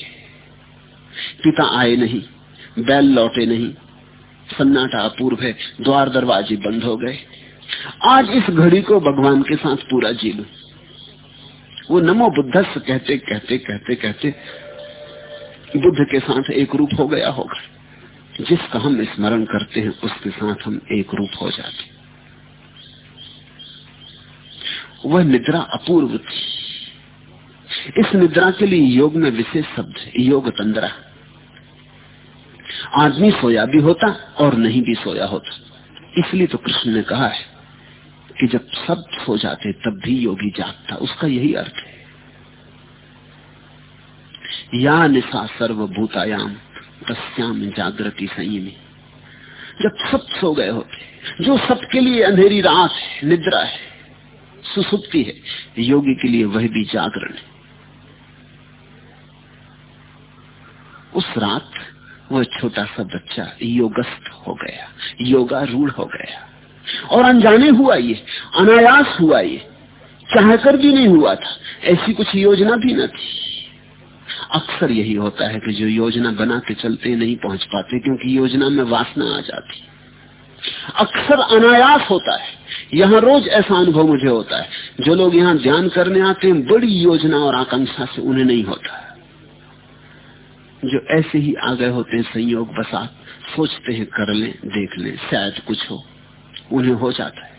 पिता आए नहीं, बैल लौटे नहीं, सन्नाटा अपूर्व है, द्वार दरवाजे बंद हो गए। आज इस घड़ी को भगवान के साथ पूरा जी लू। वो नमो बुद्धस कहते कहते कहते कहते, बुद्ध के साथ एक रूप हो गया होगा। जिसका हम स्मरण करते हैं, उसके साथ हम एक रूप हो जाते वह निद्रा अपूर्व थी। इस निद्रा के लिए योग में विशेष शब्द योग तंद्रा। आदमी सोया भी होता और नहीं भी सोया होता। इसलिए तो कृष्ण ने कहा है कि जब सब सो जाते, तब भी योगी जागता। उसका यही अर्थ है। या निशा सर्वभूतायाम, तस्याम जागृति संयमी। जब सब सो गए होते, जो सबके लिए अंधेरी रात है, निद्रा है, सुसुप्ति है, योगी के लिए वह भी जागरण है। उस रात वह छोटा सा बच्चा योगस्थ हो गया योगा रूढ़ हो गया। और अनजाने हुआ ये, अनायास हुआ ये, चाहकर भी नहीं हुआ था। ऐसी कुछ योजना भी न थी। अक्सर यही होता है कि जो योजना बना के चलते नहीं पहुँच पाते, क्योंकि योजना में वासना आ जाती। अक्सर अनायास होता है। यहाँ रोज ऐसा अनुभव मुझे होता है। जो लोग यहाँ ध्यान करने आते हैं, बड़ी योजना और आकांक्षा से उन्हें नहीं होता जो ऐसे ही आ गए होते हैं, संयोग बसात सोचते हैं, कर लें, देख लें, शायद कुछ हो। उन्हें हो जाता है।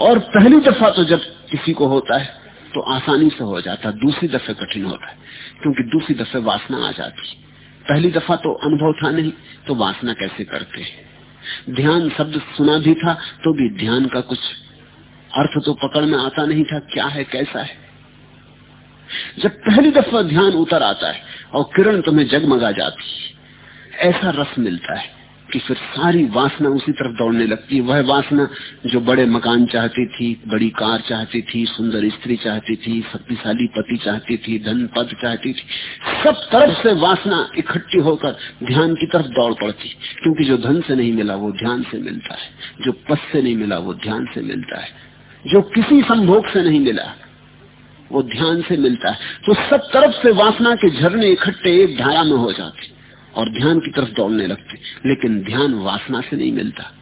और पहली दफ़ा तो जब किसी को होता है तो आसानी से हो जाता है। दूसरी दफे कठिन होता है, क्योंकि दूसरी दफे वासना आ जाती पहली दफ़ा तो अनुभव था नहीं तो वासना कैसे करते हैं? ध्यान शब्द सुना भी था तो भी ध्यान का कुछ अर्थ तो पकड़ में आता नहीं था, क्या है, कैसा है? जब पहली दफ़ा ध्यान उतर आता है, और किरण तुम्हें जगमगा जाती ऐसा रस मिलता है। कि फिर सारी वासना उसी तरफ़ दौड़ने लगती है। वह वासना जो बड़े मकान चाहती थी, बड़ी कार चाहती थी, सुंदर स्त्री चाहती थी, शक्तिशाली पति चाहती थी, धन पद चाहती थी, सब तरफ़ से वासना इकट्ठी होकर ध्यान की तरफ़ दौड़ पड़ती। क्योंकि जो धन से नहीं मिला, वो ध्यान से मिलता है। जो पद से नहीं मिला, वो ध्यान से मिलता है। जो किसी संभोग से नहीं मिला, वो ध्यान से मिलता है। तो सब तरफ़ से वासना के झरने इकट्ठे एक धारा में हो जाते। और ध्यान की तरफ़ दौड़ने लगते। लेकिन ध्यान वासना से नहीं मिलता।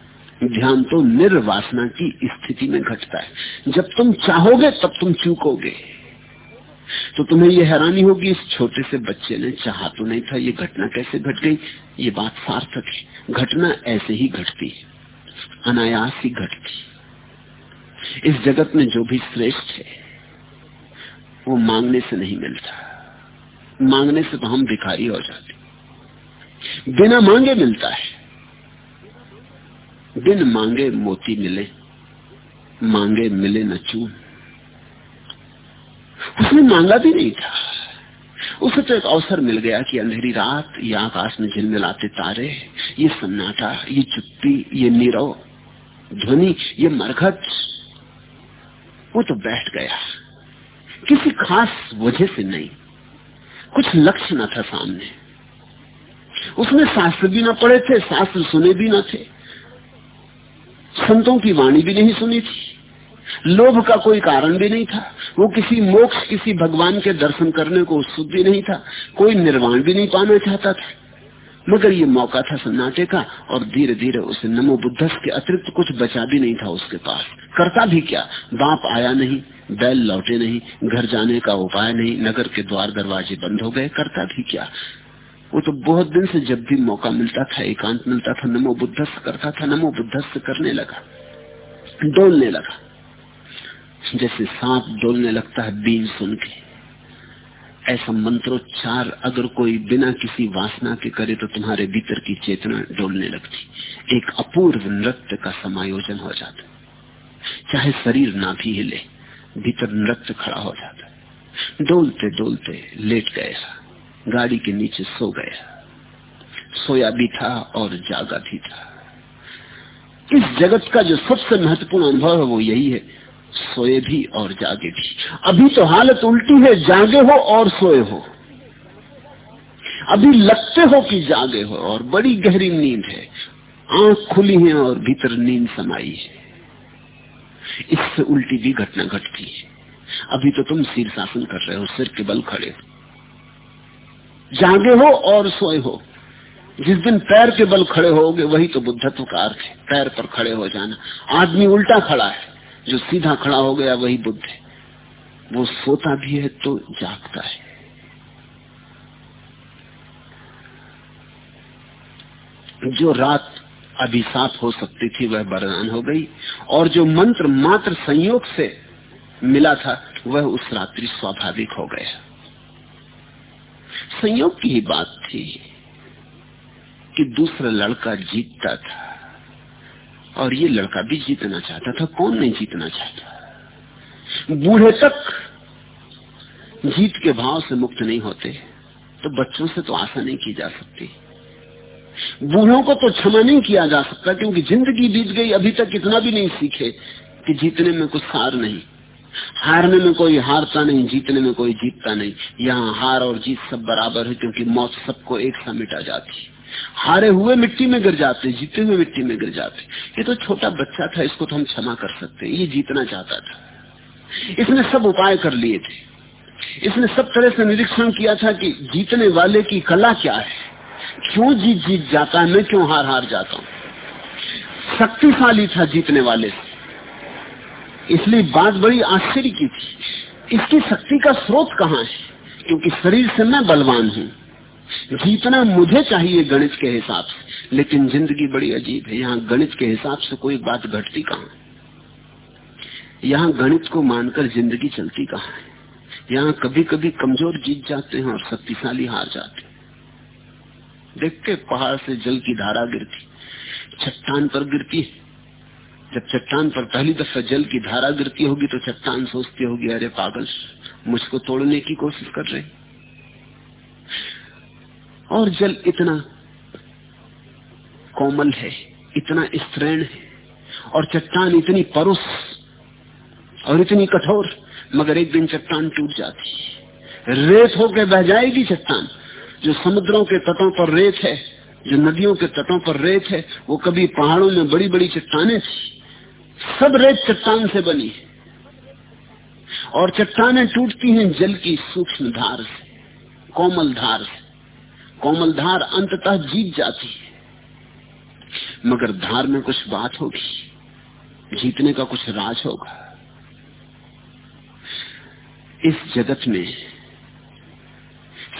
ध्यान तो निर्वासना की स्थिति में घटता है। जब तुम चाहोगे, तब तुम चूकोगे। तो तुम्हें यह हैरानी होगी, इस छोटे से बच्चे ने चाहा तो नहीं था, ये घटना कैसे घट गई? ये बात सार्थक है। घटना ऐसे ही घटती है। अनायास ही घटती इस जगत में जो भी श्रेष्ठ है, वो मांगने से नहीं मिलता। मांगने से तो हम भिखारी हो जाते। बिना मांगे मिलता है। बिन मांगे मोती मिले, मांगे मिले न चून। उसने मांगा भी नहीं था। उसे तो एक अवसर मिल गया कि अंधेरी रात, या आकाश में झिलमिलाते तारे, ये सन्नाटा, ये चुप्पी, ये नीरव, ध्वनि, ये मरघट, वो तो बैठ गया। किसी खास वजह से नहीं। कुछ लक्ष्य न था सामने। उसने शास्त्र भी ना पढ़े थे, शास्त्र सुने भी ना थे। संतों की वाणी भी नहीं सुनी थी। लोभ का कोई कारण भी नहीं था। वो किसी मोक्ष, किसी भगवान के दर्शन करने को उत्सुक भी नहीं था। कोई निर्वाण भी नहीं पाना चाहता था। मगर ये मौका था सन्नाटे का, और धीरे धीरे उसे नमो बुद्धस के अतिरिक्त कुछ बचा भी नहीं था उसके पास। करता भी क्या? बाप आया नहीं, बैल लौटे नहीं, घर जाने का उपाय नहीं, नगर के द्वार दरवाजे बंद हो गए, करता भी क्या? वो तो बहुत दिन से जब भी मौका मिलता था, एकांत मिलता था, नमो बुद्धस्त करता था, नमो बुद्धस्त करने लगा, डोलने लगा। जैसे सांप डोलने लगता है बीन सुन के। ऐसा मंत्रोच्चार अगर कोई बिना किसी वासना के करे तो तुम्हारे भीतर की चेतना डोलने लगती। एक अपूर्व नृत्य का समायोजन हो जाता। चाहे शरीर ना भी हिले, भीतर नृत्य खड़ा हो जाता। डोलते डोलते लेट गया गाड़ी के नीचे सो गया। सोया भी था और जागा भी था। इस जगत का जो सबसे महत्वपूर्ण अनुभव है वो यही है, सोए भी और जागे भी। अभी तो हालत उल्टी है, जागे हो और सोए हो। अभी लगते हो कि जागे हो और बड़ी गहरी नींद है। आँख खुली है और भीतर नींद समाई है। इससे उल्टी भी घटना घटती है। अभी तो तुम शीर्षासन कर रहे हो, सिर के बल खड़े हो। जागे हो और सोए हो। जिस दिन पैर के बल खड़े होगे, वही तो बुद्धत्व का अर्थ है पैर पर खड़े हो जाना। आदमी उल्टा खड़ा है। जो सीधा खड़ा हो गया, वही बुद्ध है। वो सोता भी है तो जागता है। जो रात अभिशाप हो सकती थी, वह बरदान हो गई। और जो मंत्र मात्र संयोग से मिला था, वह उस रात्रि स्वाभाविक हो गया। संयोग की ही बात थी कि दूसरा लड़का जीतता था और ये लड़का भी जीतना चाहता था, कौन नहीं जीतना चाहता? बूढ़े तक जीत के भाव से मुक्त नहीं होते तो बच्चों से तो आशा नहीं की जा सकती। बूढ़ों को तो क्षमा नहीं किया जा सकता, क्योंकि ज़िंदगी बीत गई, अभी तक इतना भी नहीं सीखे कि जीतने में कुछ सार नहीं। हारने में कोई हारता नहीं, जीतने में कोई जीतता नहीं। यहाँ हार और जीत सब बराबर है क्योंकि मौत सबको एक सा मिटा जाती है। हारे हुए मिट्टी में गिर जाते, जीते हुए मिट्टी में गिर जाते। ये तो छोटा बच्चा था, इसको तो हम क्षमा कर सकते ये जीतना चाहता था। इसने सब उपाय कर लिए थे। इसने सब तरह से निरीक्षण किया था कि जीतने वाले की कला क्या है। क्यों जीत जीत जाता है, मैं क्यों हार हार जाता हूँ? शक्तिशाली था जीतने वाले से। इसलिए बात बड़ी आश्चर्य की थी। इसकी शक्ति का स्रोत कहाँ है? क्योंकि शरीर से मैं बलवान हूँ। जीतना मुझे चाहिए गणित के हिसाब से, लेकिन ज़िंदगी बड़ी अजीब है। यहाँ गणित के हिसाब से कोई बात घटती कहाँ? यहाँ गणित को मानकर ज़िंदगी चलती कहाँ है? यहाँ कभी कभी कमज़ोर जीत जाते हैं और शक्तिशाली हार जाते देख के पहाड़ से जल की धारा गिरती, चट्टान पर गिरती है। जब चट्टान पर पहली दफ़ा जल की धारा गिरती होगी तो चट्टान सोचती होगी, अरे पागल, मुझको तोड़ने की कोशिश कर रही और जल इतना कोमल है, इतना स्त्रीण है, और चट्टान इतनी परुष और इतनी कठोर, मगर एक दिन चट्टान टूट जाती रेत होकर बह जाएगी चट्टान। जो समुद्रों के तटों पर रेत है, जो नदियों के तटों पर रेत है, वो कभी पहाड़ों में बड़ी बड़ी चट्टाने थी। सब रेत चट्टान से बनी है। और चट्टाने टूटती हैं जल की सूक्ष्म धार से, कोमल धार से। कोमल धार अंततः जीत जाती है। मगर धार में कुछ बात होगी, जीतने का कुछ राज होगा। इस जगत में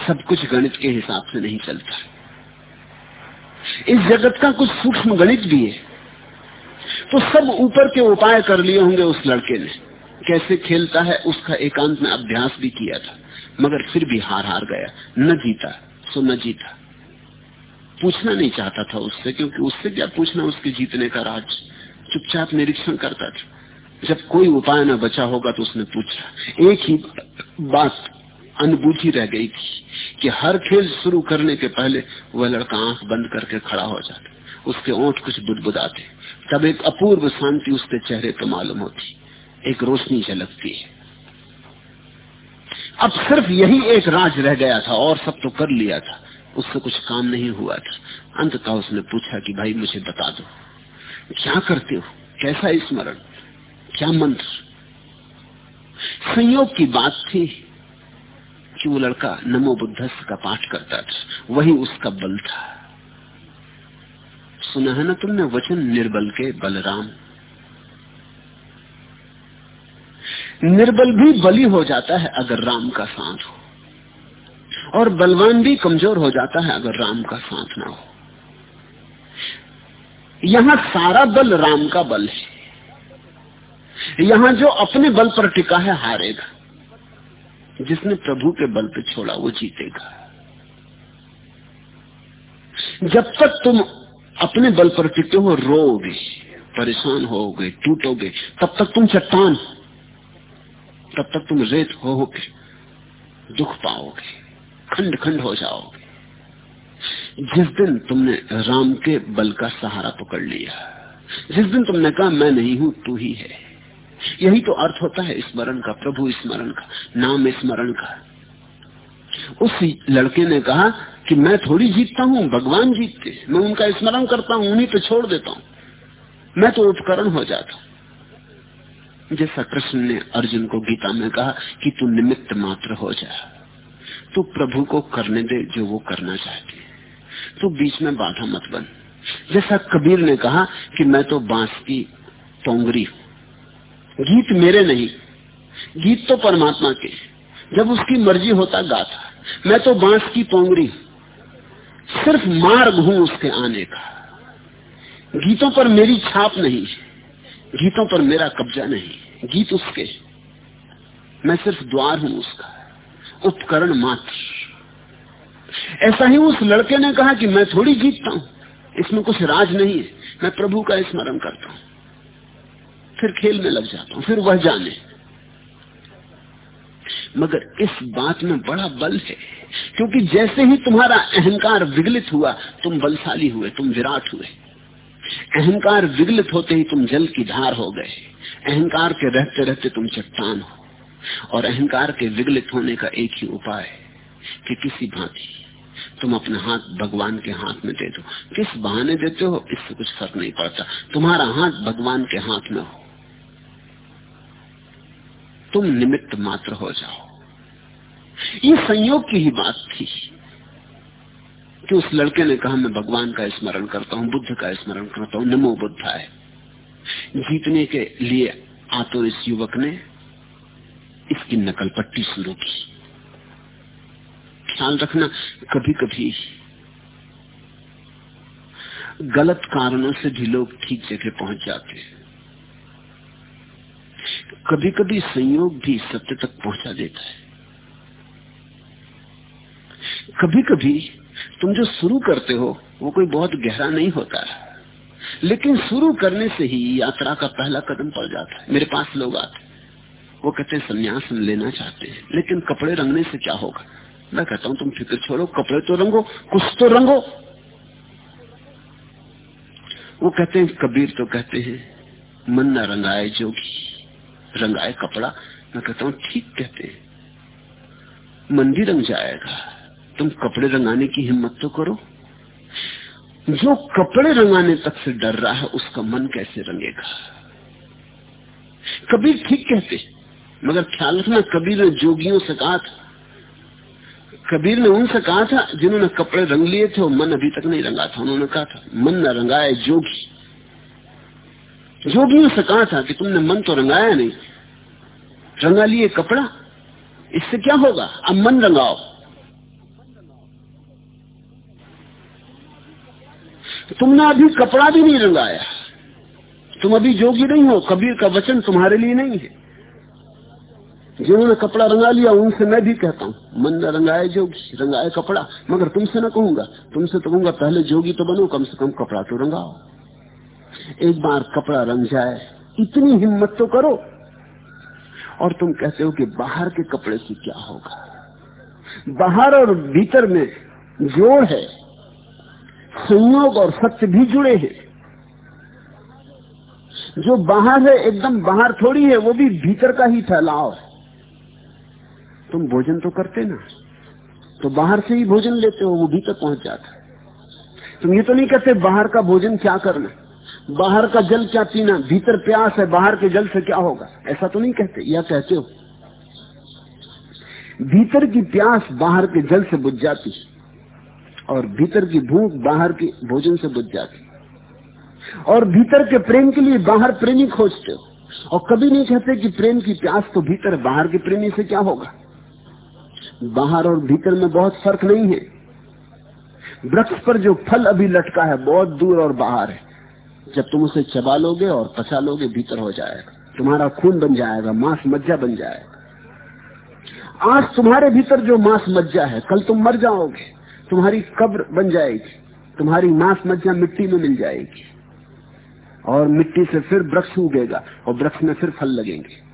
सब कुछ गणित के हिसाब से नहीं चलता। इस जगत का कुछ सूक्ष्म गणित भी है। तो सब ऊपर के उपाय कर लिए होंगे उस लड़के ने। कैसे खेलता है, उसका एकांत में अभ्यास भी किया था, मगर फिर भी हार हार गया। न जीता, सो न जीता। पूछना नहीं चाहता था उससे, क्योंकि उससे क्या पूछना उसके जीतने का राज? चुपचाप निरीक्षण करता था। जब कोई उपाय न बचा होगा तो उसने पूछा। एक ही बात अनबूझी रह गई थी कि हर खेल शुरू करने के पहले वह लड़का आँख बंद करके खड़ा हो जाता। उसके ओंठ कुछ बुदबुदाते। तब एक अपूर्व शांति उसके चेहरे पर मालूम होती। एक रोशनी झलकती है। अब सिर्फ़ यही एक राज रह गया था और सब तो कर लिया था। उससे कुछ काम नहीं हुआ था। अंततः उसने पूछा कि भाई मुझे बता दो। क्या करते हो? कैसा स्मरण? क्या मंत्र? संयोग की बात थी कि वो लड़का नमो बुद्धस्त का पाठ करता था। वही उसका बल था। सुना है ना तुमने? वचन निर्बल के बलराम। निर्बल भी बली हो जाता है अगर राम का साथ हो। और बलवान भी कमज़ोर हो जाता है अगर राम का साथ ना हो। यहाँ सारा बल राम का बल है। यहाँ जो अपने बल पर टिका है हारेगा। जिसने प्रभु के बल पे छोड़ा वो जीतेगा। जब तक तुम अपने बल पर टिके हो रोगे परेशान होगे टूटोगे, तब तक तुम चट्टान तब तक तुम रेत हो के दुख पाओगे खंड खंड हो जाओगे। जिस दिन तुमने राम के बल का सहारा पकड़ लिया, जिस दिन तुमने कहा, मैं नहीं हूँ, तू ही है। यही तो अर्थ होता है स्मरण का, प्रभु स्मरण का, नाम स्मरण का। उस लड़के ने कहा कि मैं थोड़ी जीतता हूँ, भगवान जीतते मैं उनका स्मरण करता हूँ, उन्हीं पे छोड़ देता हूँ। मैं तो उपकरण हो जाता जैसा कृष्ण ने अर्जुन को गीता में कहा कि तू निमित्त मात्र हो जा। तू प्रभु को करने दे जो वो करना चाहते तू बीच में बाधा मत बन। जैसा कबीर ने कहा कि मैं तो बाँस की टोंगरी हूँ। गीत मेरे नहीं, गीत तो परमात्मा के जब उसकी मर्ज़ी होता गाता मैं तो बाँस की पोंगरी सिर्फ़ मार्ग हूँ उसके आने का। गीतों पर मेरी छाप नहीं गीतों पर मेरा कब्जा नहीं गीत उसके मैं सिर्फ़ द्वार हूँ उसका, उपकरण मात्र। ऐसा ही उस लड़के ने कहा कि मैं थोड़ी जीतता हूँ, इसमें कुछ राज नहीं है। मैं प्रभु का स्मरण करता हूँ, फिर खेल में लग जाता हूँ, फिर वह जाने। मगर इस बात में बड़ा बल है। क्योंकि जैसे ही तुम्हारा अहंकार विगलित हुआ, तुम बलशाली हुए, तुम विराट हुए। अहंकार विगलित होते ही तुम जल की धार हो गए। अहंकार के रहते रहते तुम चट्टान हो। और अहंकार के विगलित होने का एक ही उपाय कि किसी भांति तुम अपने हाथ भगवान के हाथ में दे दो। किस बहाने देते हो, इससे कुछ फ़र्क नहीं पड़ता। तुम्हारा हाथ भगवान के हाथ में हो। तुम निमित्त मात्र हो जाओ। ये संयोग की ही बात थी कि उस लड़के ने कहा, मैं भगवान का स्मरण करता हूँ, बुद्ध का स्मरण करता हूँ, नमो बुद्ध है जीतने के लिए आतो इस युवक ने इसकी नकल पट्टी शुरू की। ख्याल रखना कभी कभी गलत कारणों से भी लोग ठीक जगह पहुँच जाते हैं। कभी कभी संयोग भी सत्य तक पहुँचा देता है। कभी कभी तुम जो शुरू करते हो, वो कोई बहुत गहरा नहीं होता। लेकिन शुरू करने से ही यात्रा का पहला कदम पड़ जाता है। मेरे पास लोग आते वो कहते हैं, संन्यास लेना चाहते हैं। लेकिन कपड़े रंगने से क्या होगा? मैं कहता हूँ, तुम फ़िक्र छोड़ो, कपड़े तो रंगो, कुछ तो रंगो। वो कहते हैं, कबीर तो कहते हैं, मन न रंगाए जोगी, रंगाए कपड़ा। मैं कहता हूँ, ठीक कहते हैं, मन भी रंग जाएगा। तुम कपड़े रंगाने की हिम्मत तो करो। जो कपड़े रंगाने तक से डर रहा है, उसका मन कैसे रंगेगा? कबीर ठीक कहते, मगर ख्याल रखना, कबीर ने जोगियों से कहा था। कबीर ने उनसे कहा था, जिन्होंने कपड़े रंग लिए थे, वो मन अभी तक नहीं रंगा था। उन्होंने कहा था, मन न रंगाए जोगी। जोगियों से कहा था कि तुमने मन तो रंगाया नहीं, रंगा लिए कपड़ा, इससे क्या होगा? अब मन रंगाओ। तुमने अभी कपड़ा भी नहीं रंगाया। तुम अभी जोगी नहीं हो, कबीर का वचन तुम्हारे लिए नहीं है। जिन्होंने कपड़ा रंगा लिया, उनसे मैं भी कहता हूँ, मन न रंगाए जोगी, रंगाए कपड़ा। मगर तुमसे ना कहूँगा, तुमसे तो कहूँगा, पहले जोगी तो बनो, कम से कम कपड़ा तो रंगाओ। एक बार कपड़ा रंग जाए, इतनी हिम्मत तो करो। और तुम कहते हो कि बाहर के कपड़े से क्या होगा? बाहर और भीतर में जोड़ है। संयोग और सत्य भी जुड़े हैं। जो बाहर है, एकदम बाहर थोड़ी है, वो भी भीतर का ही फैलाव है। तुम भोजन तो करते ना तो बाहर से ही भोजन लेते हो, वो भीतर पहुँच जाता है। तुम ये तो नहीं कहते बाहर का भोजन क्या करना, बाहर का जल क्या पीना, भीतर प्यास है, बाहर के जल से क्या होगा? ऐसा तो नहीं कहते, या कहते हो? भीतर की प्यास बाहर के जल से बुझ जाती और भीतर की भूख बाहर के भोजन से बुझ जाती। और भीतर के प्रेम के लिए बाहर प्रेमी खोजते हो। और कभी नहीं कहते कि प्रेम की प्यास तो भीतर, बाहर के प्रेमी से क्या होगा? बाहर और भीतर में बहुत फ़र्क नहीं है। वृक्ष पर जो फल अभी लटका है, बहुत दूर और बाहर है। जब तुम उसे चबा लोगे और पचा लोगे, भीतर हो जाएगा। तुम्हारा खून बन जाएगा, मांस मज्जा बन जाएगा। आज तुम्हारे भीतर जो मांस मज्जा है, कल तुम मर जाओगे। तुम्हारी कब्र बन जाएगी, तुम्हारी मांस मज्जा मिट्टी में मिल जाएगी, और मिट्टी से फिर वृक्ष उगेगा, और वृक्ष में फिर फल लगेंगे।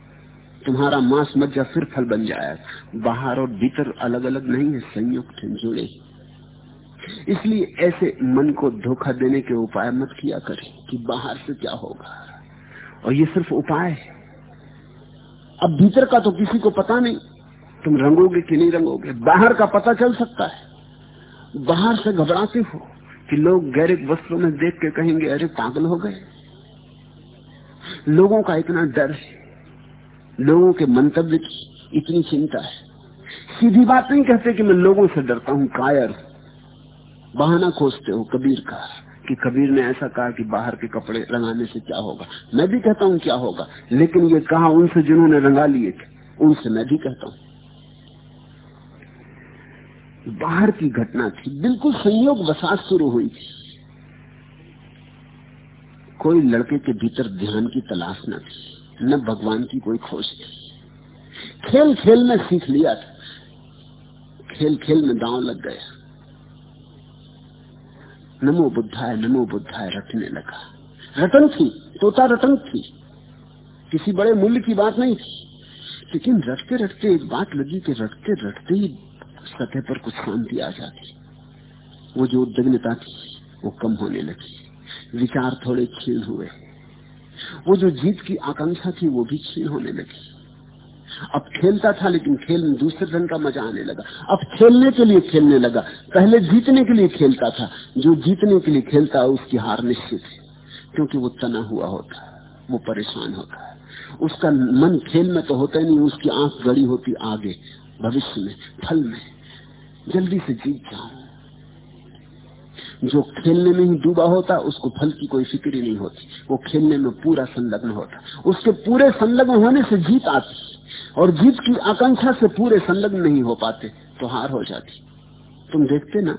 तुम्हारा मांस मज्जा फिर फल बन जाएगा। बाहर और भीतर अलग अलग नहीं है, संयुक्त जुड़े इसलिए ऐसे मन को धोखा देने के उपाय मत किया करें कि बाहर से क्या होगा। और ये सिर्फ़ उपाय है। अब भीतर का तो किसी को पता नहीं, तुम रंगोगे कि नहीं रंगोगे, बाहर का पता चल सकता है। बाहर से घबराते हो कि लोग गैरिक वस्त्रों में देख के कहेंगे, अरे, पागल हो गए। लोगों का इतना डर है। लोगों के मंतव्य की इतनी चिंता है। सीधी बात नहीं कहते कि मैं लोगों से डरता हूँ, कायर। बहाना खोजते हो कबीर का कि कबीर ने ऐसा कहा कि बाहर के कपड़े रंगाने से क्या होगा। मैं भी कहता हूँ क्या होगा, लेकिन ये कहा उनसे जिन्होंने रंगा लिए थे, उनसे मैं भी कहता हूँ। बाहर की घटना थी। बिल्कुल संयोग वसात शुरू हुई। थी कोई लड़के के भीतर ध्यान की तलाश न थी, न भगवान की कोई खोज थी। खेल खेल में सीख लिया था। खेल खेल में दांव लग गया। नमो बुद्धाय नमो बुद्धाय, रटने लगा। रटन थी तोता रटन थी। किसी बड़े मूल्य की बात नहीं थी। लेकिन रटते रटते एक बात लगी कि रटते रटते ही सतह पर कुछ शांति आ जाती। वो जो उद्विग्नता थी, वो कम होने लगी। विचार थोड़े क्षीण हुए। वो जो जीत की आकांक्षा थी, वो भी क्षीण होने लगी। अब खेलता था, लेकिन खेल में दूसरे ढंग का मज़ा आने लगा। अब खेलने के लिए खेलने लगा। पहले जीतने के लिए खेलता था। जो जीतने के लिए खेलता, उसकी हार निश्चित है। क्योंकि वो तना हुआ होता। वो परेशान होता। है उसका मन खेल में तो होता ही नहीं, उसकी आँख गड़ी होती आगे। भविष्य में, फल में। जल्दी से जीत जाऊँ जो खेलने में ही डूबा होता, उसको फल की कोई फ़िक्र ही नहीं होती। वो खेलने में पूरा संलग्न होता। उसके पूरे संलग्न होने से जीत आती। और जीत की आकांक्षा से पूरे संलग्न नहीं हो पाते तो हार हो जाती। तुम देखते ना,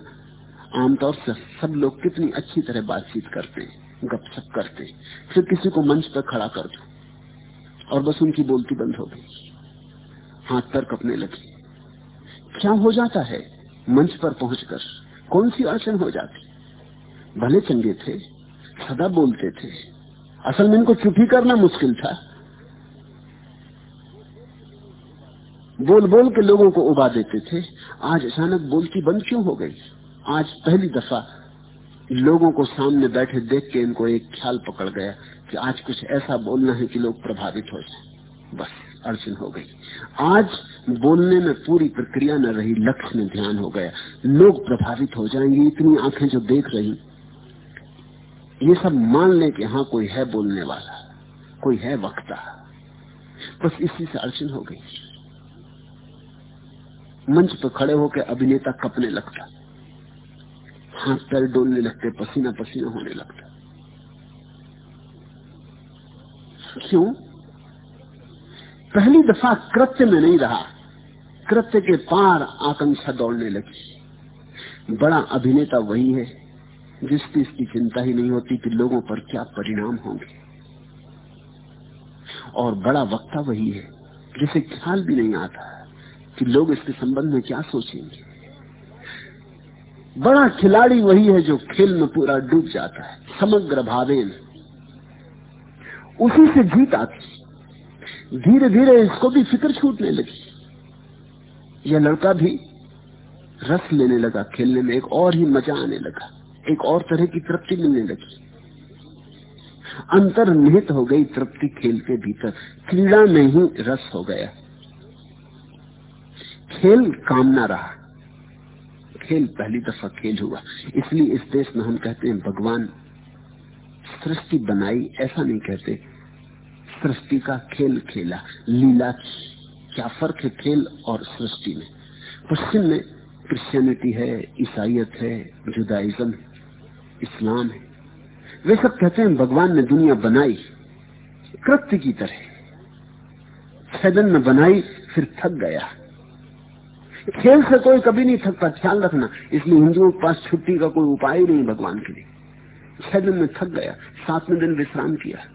आमतौर से सब लोग कितनी अच्छी तरह बातचीत करते हैं, गपशप करते फिर किसी को मंच पर खड़ा कर दो। और बस उनकी बोलती बंद हो गई। हाथ पर कपने लगी। क्या हो जाता है? मंच पर पहुंचकर कौन सी अड़चन हो जाती? भले चंगे थे, सदा बोलते थे। असल में इनको चुप ही करना मुश्किल था। बोल बोल के लोगों को उबा देते थे। आज अचानक बोलती बंद क्यों हो गई? आज पहली दफ़ा लोगों को सामने बैठे देख के इनको एक ख्याल पकड़ गया कि आज कुछ ऐसा बोलना है कि लोग प्रभावित हो जाए। बस, अड़चन हो गई। आज बोलने में पूरी प्रक्रिया न रही, लक्ष्य में ध्यान हो गया। लोग प्रभावित हो जाएँगे, इतनी आँखें जो देख रही। ये सब मान ले कि हाँ कोई है बोलने वाला, कोई है वक्ता। बस इसी से अड़चन हो गई। मंच पर खड़े होकर अभिनेता कपने लगता। हाथ पैर डोलने लगते, पसीना पसीना होने लगता। क्यों? पहली दफ़ा कृत्य में नहीं रहा। कृत्य के पार आकांक्षा दौड़ने लगी। बड़ा अभिनेता वही है, जिसकी इसकी चिंता ही नहीं होती कि लोगों पर क्या परिणाम होंगे। और बड़ा वक्ता वही है, जिसे ख्याल भी नहीं आता कि लोग इसके संबंध में क्या सोचेंगे। बड़ा खिलाड़ी वही है जो खेल में पूरा डूब जाता है, समग्र भावेन उसी से जीत आती। धीरे धीरे इसको भी फ़िक्र छूटने लगी। यह लड़का भी रस लेने लगा, खेलने में एक और ही मज़ा आने लगा, एक और तरह की तृप्ति मिलने लगी। अंतर निहित हो गई तृप्ति खेल के भीतर, क्रीड़ा में ही रस हो गया। खेल काम कामना रहा। खेल पहली दफ़ा खेल हुआ। इसलिए इस देश में हम कहते हैं, भगवान सृष्टि बनाई, ऐसा नहीं कहते, सृष्टि का खेल खेला, लीला क्या फ़र्क है खेल और सृष्टि में? पश्चिम में क्रिश्चियनिटी है ईसाइत है जुदाइज्म इस्लाम है। वे सब कहते हैं भगवान ने दुनिया बनाई, कृत्य की तरह। छदन में बनाई, फिर थक गया। खेल से कोई कभी नहीं थकता, ख्याल रखना। इसलिए हिंदुओं के पास छुट्टी का कोई उपाय ही नहीं भगवान के लिए। छह दिन में थक गया, सातवें दिन विश्राम किया।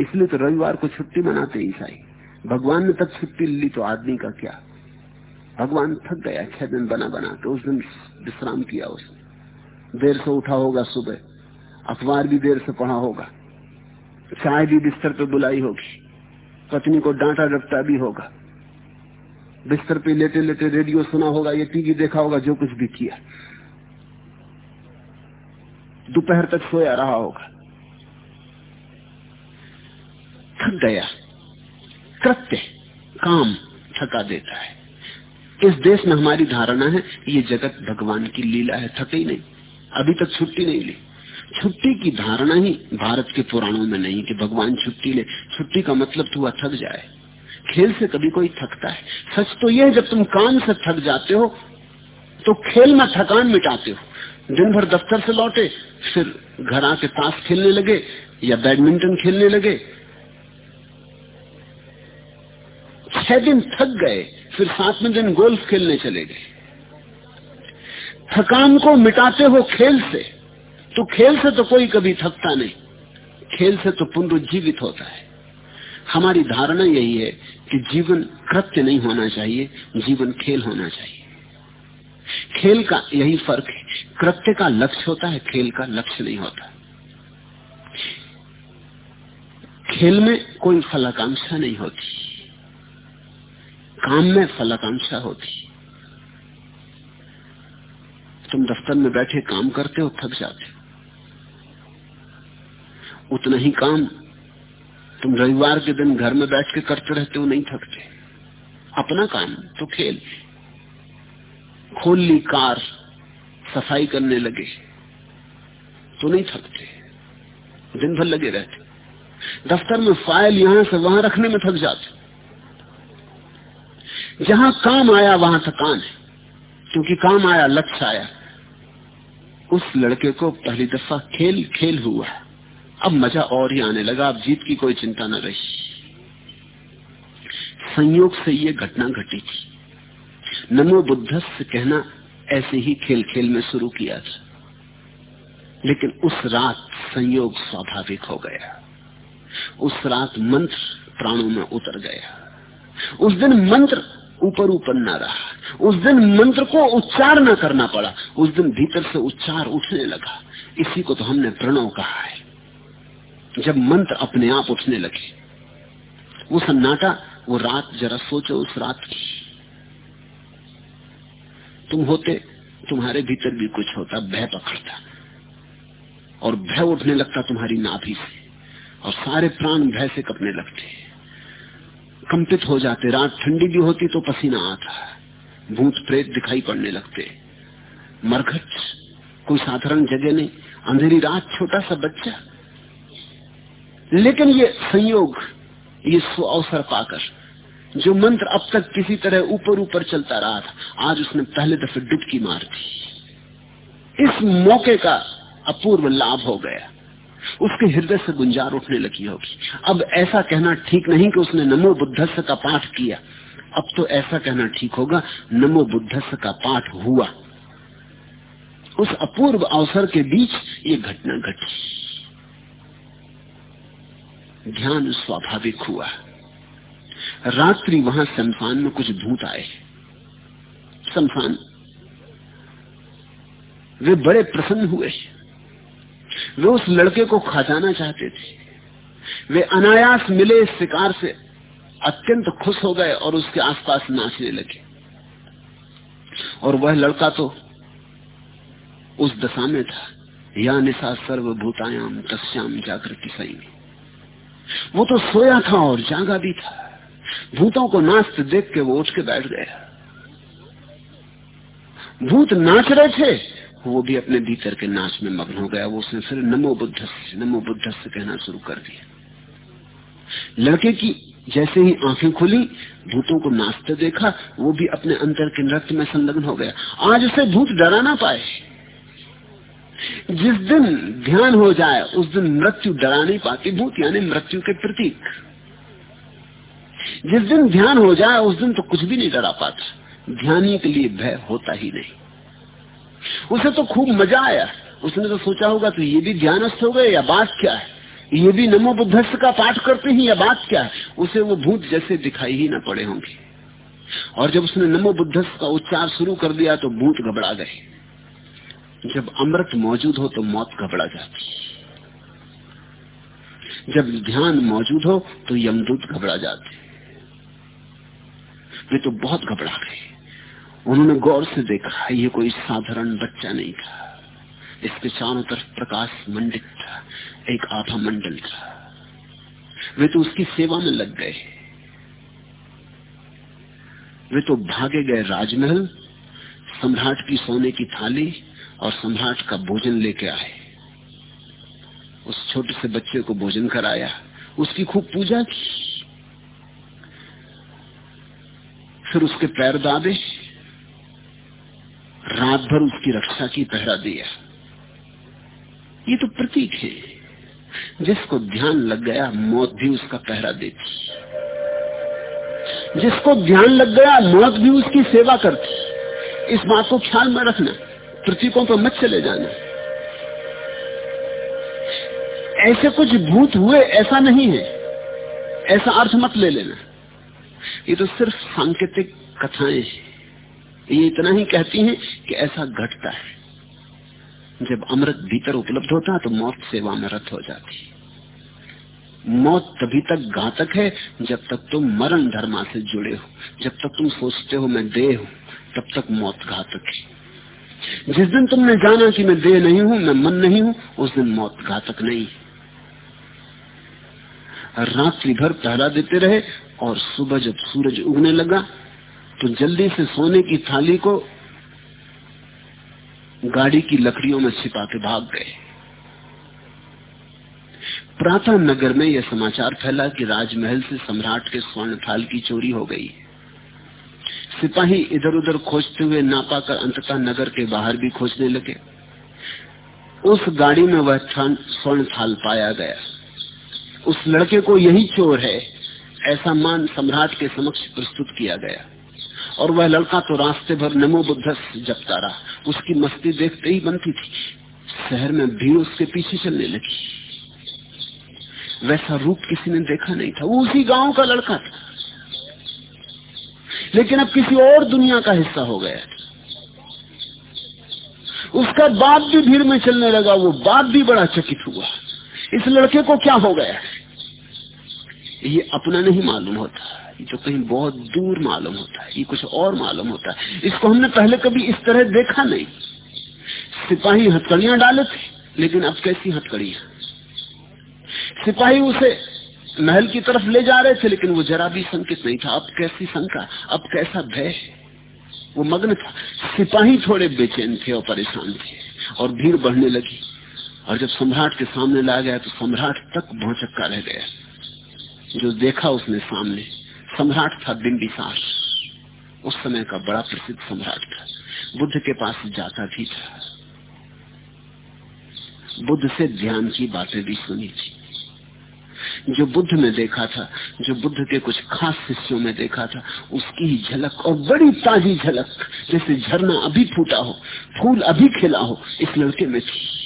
इसलिए तो रविवार को छुट्टी मनाते ईसाई। भगवान ने तक छुट्टी ली तो आदमी का क्या? भगवान थक गया, छह दिन बना बना तो उस दिन विश्राम किया उसने। देर से उठा होगा सुबह, अखबार भी देर से पढ़ा होगा, चाय भी बिस्तर पे बुलाई होगी, पत्नी को डांटा डपटा भी होगा। बिस्तर पे लेटे लेटे रेडियो सुना होगा, या टीवी देखा होगा, जो कुछ भी किया। दोपहर तक सोया रहा होगा। थक गया। कृत्य, काम थका देता है। इस देश में हमारी धारणा है, ये जगत भगवान की लीला है, थके ही नहीं। अभी तक छुट्टी नहीं ली। छुट्टी की धारणा ही भारत के पुराणों में नहीं कि भगवान छुट्टी ले। छुट्टी का मतलब तो थक जाए। खेल से कभी कोई थकता है। सच तो यह है, जब तुम काम से थक जाते हो तो खेल में थकान मिटाते हो। दिन भर दफ्तर से लौटे, फिर घर आके ताश खेलने लगे या बैडमिंटन खेलने लगे छह दिन थक गए, फिर सातवें दिन गोल्फ खेलने चले गए। थकान को मिटाते हो खेल से तो खेल से तो कोई कभी थकता नहीं। खेल से तो पुनरुज्जीवित होता है। हमारी धारणा यही है कि जीवन कृत्य नहीं होना चाहिए, जीवन खेल होना चाहिए। खेल का यही फ़र्क है। कृत्य का लक्ष्य होता है, खेल का लक्ष्य नहीं होता। खेल में कोई फलाकांक्षा नहीं होती। काम में फलाकांक्षा होती। तुम दफ्तर में बैठे काम करते हो, थक जाते हो। उतना ही काम तुम रविवार के दिन घर में बैठ के करते रहते हो, नहीं थकते। अपना काम तो खेल। खोल ली कार सफ़ाई करने लगे तो नहीं थकते। दिन भर लगे रहते। दफ्तर में फ़ाइल यहाँ से वहाँ रखने में थक जाते जहाँ काम आया, वहाँ थकान है। क्योंकि काम आया, लक्ष्य आया। उस लड़के को पहली दफ़ा खेल खेल हुआ। अब मज़ा और ही आने लगा, अब जीत की कोई चिंता न रही। संयोग से ये घटना घटी थी। नमो बुद्ध से कहना, ऐसे ही खेल खेल में शुरू किया था। लेकिन उस रात संयोग स्वाभाविक हो गया। उस रात मंत्र प्राणों में उतर गया। उस दिन मंत्र ऊपर ऊपर ना रहा। उस दिन मंत्र को उच्चार न करना पड़ा। उस दिन भीतर से उच्चार उठने लगा। इसी को तो हमने प्रणव कहा है। जब मंत्र अपने आप उठने लगे, वो सन्नाटा, वो रात जरा सोचो उस रात की। तुम होते, तुम्हारे भीतर भी कुछ होता, भय पकड़ता। और भय उठने लगता तुम्हारी नाभि से। और सारे प्राण भय से कपने लगते। कंपित हो जाते, रात ठंडी भी होती तो पसीना आता भूत प्रेत दिखाई पड़ने लगते। मरघट, कोई साधारण जगह नहीं, अंधेरी रात, छोटा सा बच्चा। लेकिन ये संयोग, ये सो अवसर पाकर, जो मंत्र अब तक किसी तरह ऊपर ऊपर चलता रहा था, आज उसने पहले दफे डुबकी मार दी। इस मौके का अपूर्व लाभ हो गया। उसके हृदय से गुंजार उठने लगी होगी। अब ऐसा कहना ठीक नहीं कि उसने नमो बुद्धस्व का पाठ किया। अब तो ऐसा कहना ठीक होगा, नमो बुद्धस्व का पाठ हुआ। उस अपूर्व अवसर के बीच ये घटना घटी। ध्यान स्वाभाविक हुआ। रात्रि वहाँ शमशान में कुछ भूत आए। शमशान। वे बड़े प्रसन्न हुए। वे उस लड़के को खा जाना चाहते थे। वे अनायास मिले शिकार से। अत्यंत खुश हो गए और उसके आसपास नाचने लगे। और वह लड़का तो उस दशा में था। या निशा सर्वभूतायाम तस्याम जागृति सही वो तो सोया था और जागा भी था। भूतों को नाचते देख के वो उठ के बैठ गया। भूत नाच रहे थे वो भी अपने भीतर के नाच में मग्न हो गया। वो उसने फिर नमो बुद्ध नमो बुद्ध से कहना शुरू कर दिया। लड़के की जैसे ही आँखें खुली, भूतों को नाचते देखा, वो भी अपने अंतर के नृत्य में संलग्न हो गया। आज उसे भूत डरा ना पाए। जिस दिन ध्यान हो जाए, उस दिन मृत्यु डरा नहीं पाती। भूत यानी मृत्यु के प्रतीक। जिस दिन ध्यान हो जाए, उस दिन तो कुछ भी नहीं डरा पाता। ध्यानी के लिए भय होता ही नहीं। उसे तो खूब मज़ा आया। उसने तो सोचा होगा तो ये भी ध्यानस्थ हो गए या बात क्या है? ये भी नमो बुद्धस्त का पाठ करते हैं या बात क्या है? उसे वो भूत जैसे दिखाई ही ना पड़े होंगे। और जब उसने नमो बुद्धस्त का उच्चार शुरू कर दिया तो भूत घबरा गए। जब अमृत मौजूद हो तो मौत घबरा जाती जब ध्यान मौजूद हो तो यमदूत घबरा जाते वे तो बहुत घबरा गए। उन्होंने गौर से देखा, ये कोई साधारण बच्चा नहीं था। इसके चारों तरफ़ प्रकाश मंडित था, एक आभा मंडल था। वे तो उसकी सेवा में लग गए। वे तो भागे गए राजमहल, सम्राट की सोने की थाली और सम्राट का भोजन लेके आए। उस छोटे से बच्चे को भोजन कराया, उसकी खूब पूजा की। फिर उसके पैर दाबे रात भर उसकी रक्षा की पहरा दिया ये तो प्रतीक है। जिसको ध्यान लग गया, मौत भी उसका पहरा देती जिसको ध्यान लग गया, मौत भी उसकी सेवा करती इस बात को ख्याल में रखना, प्रतीकों पर मत चले जाना। ऐसे कुछ भूत हुए, ऐसा नहीं है। ऐसा अर्थ मत ले लेना। ये तो सिर्फ़ सांकेतिक कथाएँ हैं। ये इतना ही कहती हैं कि ऐसा घटता है। जब अमृत भीतर उपलब्ध होता है तो मौत सेवा में रत हो जाती। मौत तभी तक घातक है जब तक तुम मरण धर्मा से जुड़े हो। जब तक तुम सोचते हो मैं देह हूँ, तब तक मौत घातक है। जिस दिन तुमने जाना कि मैं देह नहीं हूँ, मैं मन नहीं हूँ, उस दिन मौत घातक नहीं। रात्रि भर पहरा देते रहे और सुबह जब सूरज उगने लगा तो जल्दी से सोने की थाली को गाड़ी की लकड़ियों में छिपा के भाग गए। प्रातः नगर में यह समाचार फैला कि राजमहल से सम्राट के स्वर्ण थाल की चोरी हो गई। सिपाही इधर उधर खोजते हुए नापा कर अंततः नगर के बाहर भी खोजने लगे। उस गाड़ी में वह स्वर्ण थाल पाया गया। उस लड़के को यही चोर है, ऐसा मान सम्राट के समक्ष प्रस्तुत किया गया। और वह लड़का तो रास्ते भर नमो बुद्ध जपता रहा। उसकी मस्ती देखते ही बनती थी। शहर में भीड़ उसके पीछे चलने लगी। वैसा रूप किसी ने देखा नहीं था। वो उसी गाँव का लड़का था। लेकिन अब किसी और दुनिया का हिस्सा हो गया उसका बाप भी भीड़ में चलने लगा। वो बाप भी बड़ा चकित हुआ। इस लड़के को क्या हो गया? ये अपना नहीं मालूम होता। जो कहीं बहुत दूर मालूम होता है, ये कुछ और मालूम होता है। इसको हमने पहले कभी इस तरह देखा नहीं। सिपाही हथकड़ियाँ डाले थे, लेकिन अब कैसी हथकड़ियाँ सिपाही उसे महल की तरफ़ ले जा रहे थे, लेकिन वो जरा भी संकित नहीं था। अब कैसी शंका, अब कैसा भय वो मग्न था। सिपाही थोड़े बेचैन थे और परेशान थे, और भीड़ बढ़ने लगी। और जब सम्राट के सामने ला गया तो सम्राट तक भौचक्का रह गया। जो देखा उसने सामने सम्राट था बिंबिसार उस समय का बड़ा प्रसिद्ध सम्राट था। बुद्ध के पास जाता भी था। बुद्ध से ध्यान की बातें भी सुनी थी। जो बुद्ध में देखा था, जो बुद्ध के कुछ खास शिष्यों में देखा था, उसकी ही झलक और बड़ी ताजी झलक, जैसे झरना अभी फूटा हो, फूल अभी खिला हो, इस लड़के में थी।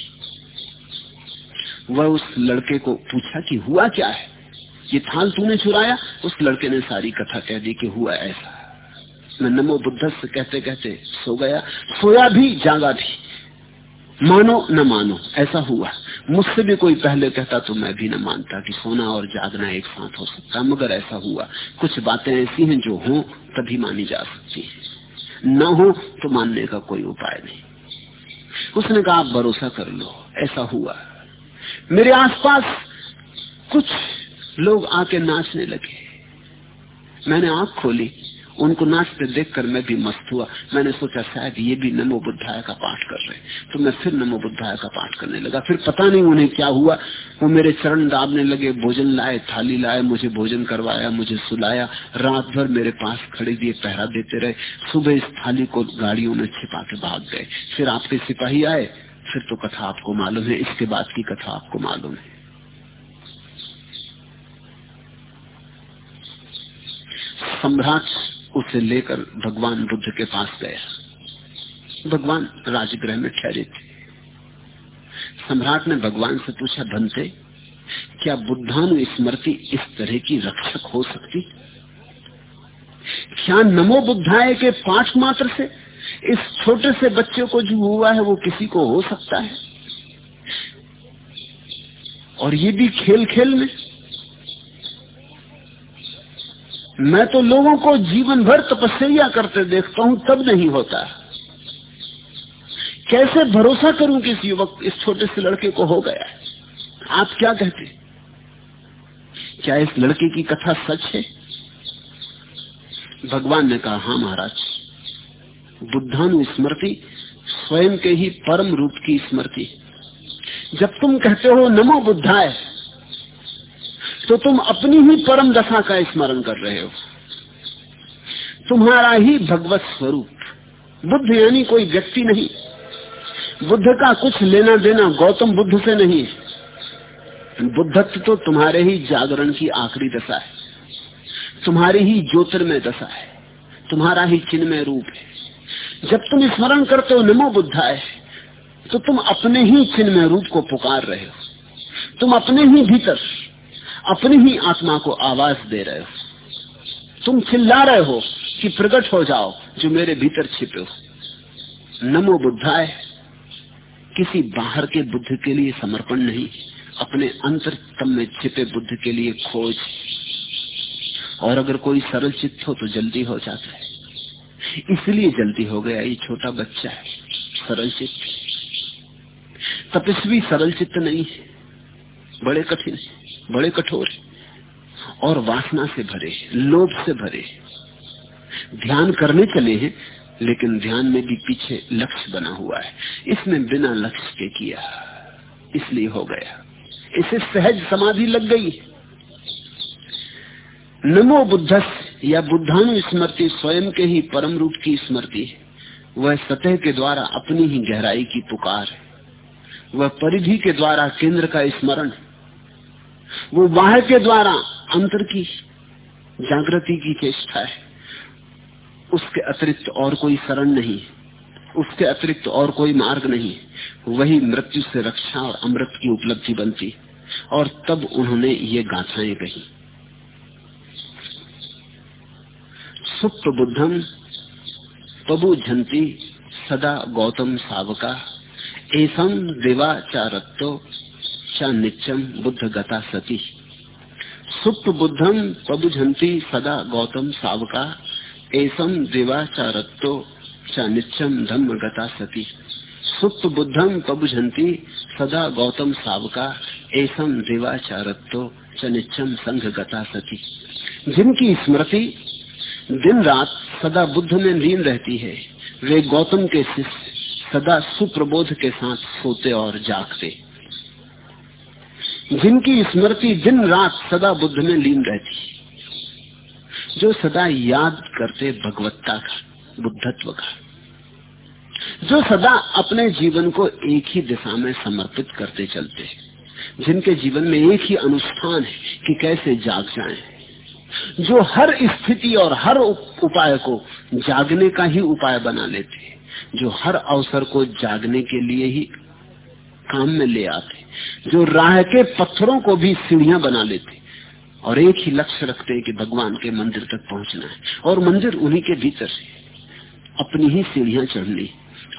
वह उस लड़के को पूछा कि हुआ क्या है? ये थाल तूने चुराया? उस लड़के ने सारी कथा कह दी कि हुआ ऐसा। मैं नमो बुद्ध से कहते कहते सो गया। सोया भी, जागा भी। मानो न मानो, ऐसा हुआ। मुझसे भी कोई पहले कहता तो मैं भी न मानता कि सोना और जागना एक साथ हो सकता, मगर ऐसा हुआ। कुछ बातें ऐसी हैं जो हो, तभी मानी जा सकती है। न हो तो मानने का कोई उपाय नहीं। उसने कहा, आप भरोसा कर लो, ऐसा हुआ। मेरे आसपास कुछ लोग आके नाचने लगे। मैंने आँख खोली। उनको नाचते देखकर मैं भी मस्त हुआ। मैंने सोचा, शायद ये भी नमो बुद्धाय का पाठ कर रहे तो मैं फिर नमो बुद्धाय का पाठ करने लगा। फिर पता नहीं उन्हें क्या हुआ। वो मेरे चरण दाबने लगे, भोजन लाए, थाली लाए, मुझे भोजन करवाया, मुझे सुलाया। रात भर मेरे पास खड़े दिए, पहरा देते रहे। सुबह इस थाली को गाड़ियों में छिपा के भाग गए। फिर आपके सिपाही आए। फिर तो कथा आपको मालूम है। इसके बाद की कथा आपको मालूम है। सम्राट उसे लेकर भगवान बुद्ध के पास गया। भगवान राजगृह में ठहरे थे। सम्राट ने भगवान से पूछा बनते क्या बुद्धानु स्मृति इस तरह की रक्षक हो सकती? क्या नमो बुद्धाय के पाठ मात्र से इस छोटे से बच्चे को जो हुआ है वो किसी को हो सकता है? और ये भी खेल खेल में मैं तो लोगों को जीवन भर तपस्या करते देखता हूँ, तब नहीं होता। कैसे भरोसा करूँ कि इस युवक, इस छोटे से लड़के को हो गया? आप क्या कहते क्या इस लड़के की कथा सच है? भगवान ने कहा हाँ महाराज बुद्धानु स्मृति स्वयं के ही परम रूप की स्मृति। जब तुम कहते हो, नमो बुद्धाय तो तुम अपनी ही परम दशा का स्मरण कर रहे हो। तुम्हारा ही भगवत स्वरूप। बुद्ध यानी कोई व्यक्ति नहीं। बुद्ध का कुछ लेना देना गौतम बुद्ध से नहीं। है बुद्धत्व तो तुम्हारे ही जागरण की आखिरी दशा है। तुम्हारी ही ज्योतिर्मय दशा है। तुम्हारा ही चिन्मय रूप है। जब तुम स्मरण करते हो, नमो बुद्धाय तो तुम अपने ही चिन्मय रूप को पुकार रहे हो। तुम अपने ही भीतर अपनी ही आत्मा को आवाज़ दे रहे हो। तुम चिल्ला रहे हो कि प्रकट हो जाओ, जो मेरे भीतर छिपे हो। नमो बुद्धाय, किसी बाहर के बुद्ध के लिए समर्पण नहीं, अपने अंतरतम में छिपे बुद्ध के लिए खोज। और अगर कोई सरल चित्त हो तो जल्दी हो जाता है। इसलिए जल्दी हो गया ये छोटा बच्चा है, सरल चित्त। तपस्वी सरल चित्त नहीं है, बड़े कठिन है। बड़े कठोर और वासना से भरे लोभ से भरे ध्यान करने चले हैं, लेकिन ध्यान में भी पीछे लक्ष्य बना हुआ है। इसने बिना लक्ष्य के किया, इसलिए हो गया। इसे सहज समाधि लग गई नमो बुद्धस, या बुद्धानु स्मृति स्वयं के ही परम रूप की स्मृति है। वह सतह के द्वारा अपनी ही गहराई की पुकार है। वह परिधि के द्वारा केंद्र का स्मरण है। वो बाहर के द्वारा अंतर की जागृति की चेष्टा है। उसके अतिरिक्त और कोई शरण नहीं उसके अतिरिक्त और कोई मार्ग नहीं वही मृत्यु से रक्षा और अमृत की उपलब्धि बनती और तब उन्होंने ये गाथाएँ कही। सुप्त बुद्धम पबु झंती सदा गौतम सावका एसम देवाचारत्व च बुद्ध गता सती। सुप्त बुद्धम पबुझंती सदा गौतम सावका। एसम देवाचारत्तो च नित्यम धम्म गता सती। सुप्त बुद्धम पबुझंती सदा गौतम सावका। एसम देवाचारत्तो च नित्यम संघ गता सती। जिनकी स्मृति दिन रात सदा बुद्ध में लीन रहती है, वे गौतम के शिष्य सदा सुप्रबोध के साथ सोते और जागते। जिनकी स्मृति दिन रात सदा बुद्ध में लीन रहती जो सदा याद करते भगवत्ता का बुद्धत्व का जो सदा अपने जीवन को एक ही दिशा में समर्पित करते चलते जिनके जीवन में एक ही अनुष्ठान है कि कैसे जाग जाएँ, जो हर स्थिति और हर उपाय को जागने का ही उपाय बना लेते जो हर अवसर को जागने के लिए ही काम में ले आते जो राह के पत्थरों को भी सीढ़ियाँ बना लेते। और एक ही लक्ष्य रखते कि भगवान के मंदिर तक पहुँचना है। और मंदिर उन्हीं के भीतर से अपनी ही सीढ़ियाँ चढ़नी,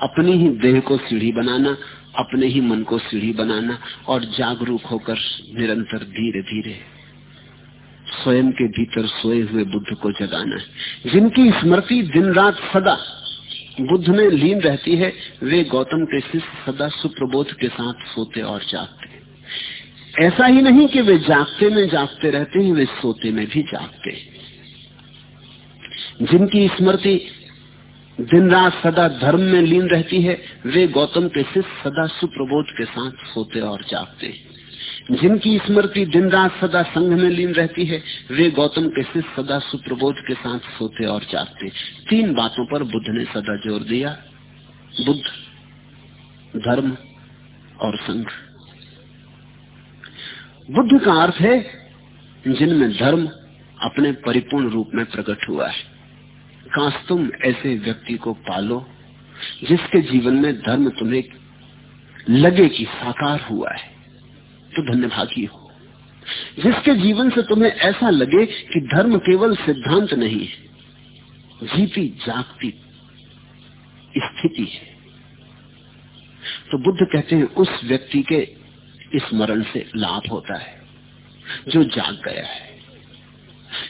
अपनी ही देह को सीढ़ी बनाना, अपने ही मन को सीढ़ी बनाना, और जागरूक होकर निरंतर धीरे धीरे स्वयं के भीतर सोए हुए बुद्ध को जगाना है। जिनकी स्मृति दिन रात सदा बुद्ध में लीन रहती है, वे गौतम के शिष्य सदा सुप्रबोध के साथ सोते और जागते ऐसा ही नहीं कि वे जागते में जागते रहते हैं, वे सोते में भी जागते जिनकी स्मृति दिन रात सदा धर्म में लीन रहती है, वे गौतम के शिष्य सदा सुप्रबोध के साथ सोते और जागते जिनकी स्मृति दिन रात सदा संघ में लीन रहती है, वे गौतम के शिष्य सदा सुप्रबोध के साथ सोते और जागते तीन बातों पर बुद्ध ने सदा ज़ोर दिया, बुद्ध, धर्म और संघ। बुद्ध का अर्थ है, जिनमें धर्म अपने परिपूर्ण रूप में प्रकट हुआ है। काश तुम ऐसे व्यक्ति को पालो, जिसके जीवन में धर्म तुम्हें लगे कि साकार हुआ है तो धन्यभागी हो। जिसके जीवन से तुम्हें ऐसा लगे कि धर्म केवल सिद्धांत नहीं है, जीती जागती स्थिति है। तो बुद्ध कहते हैं, उस व्यक्ति के स्मरण से लाभ होता है, जो जाग गया है।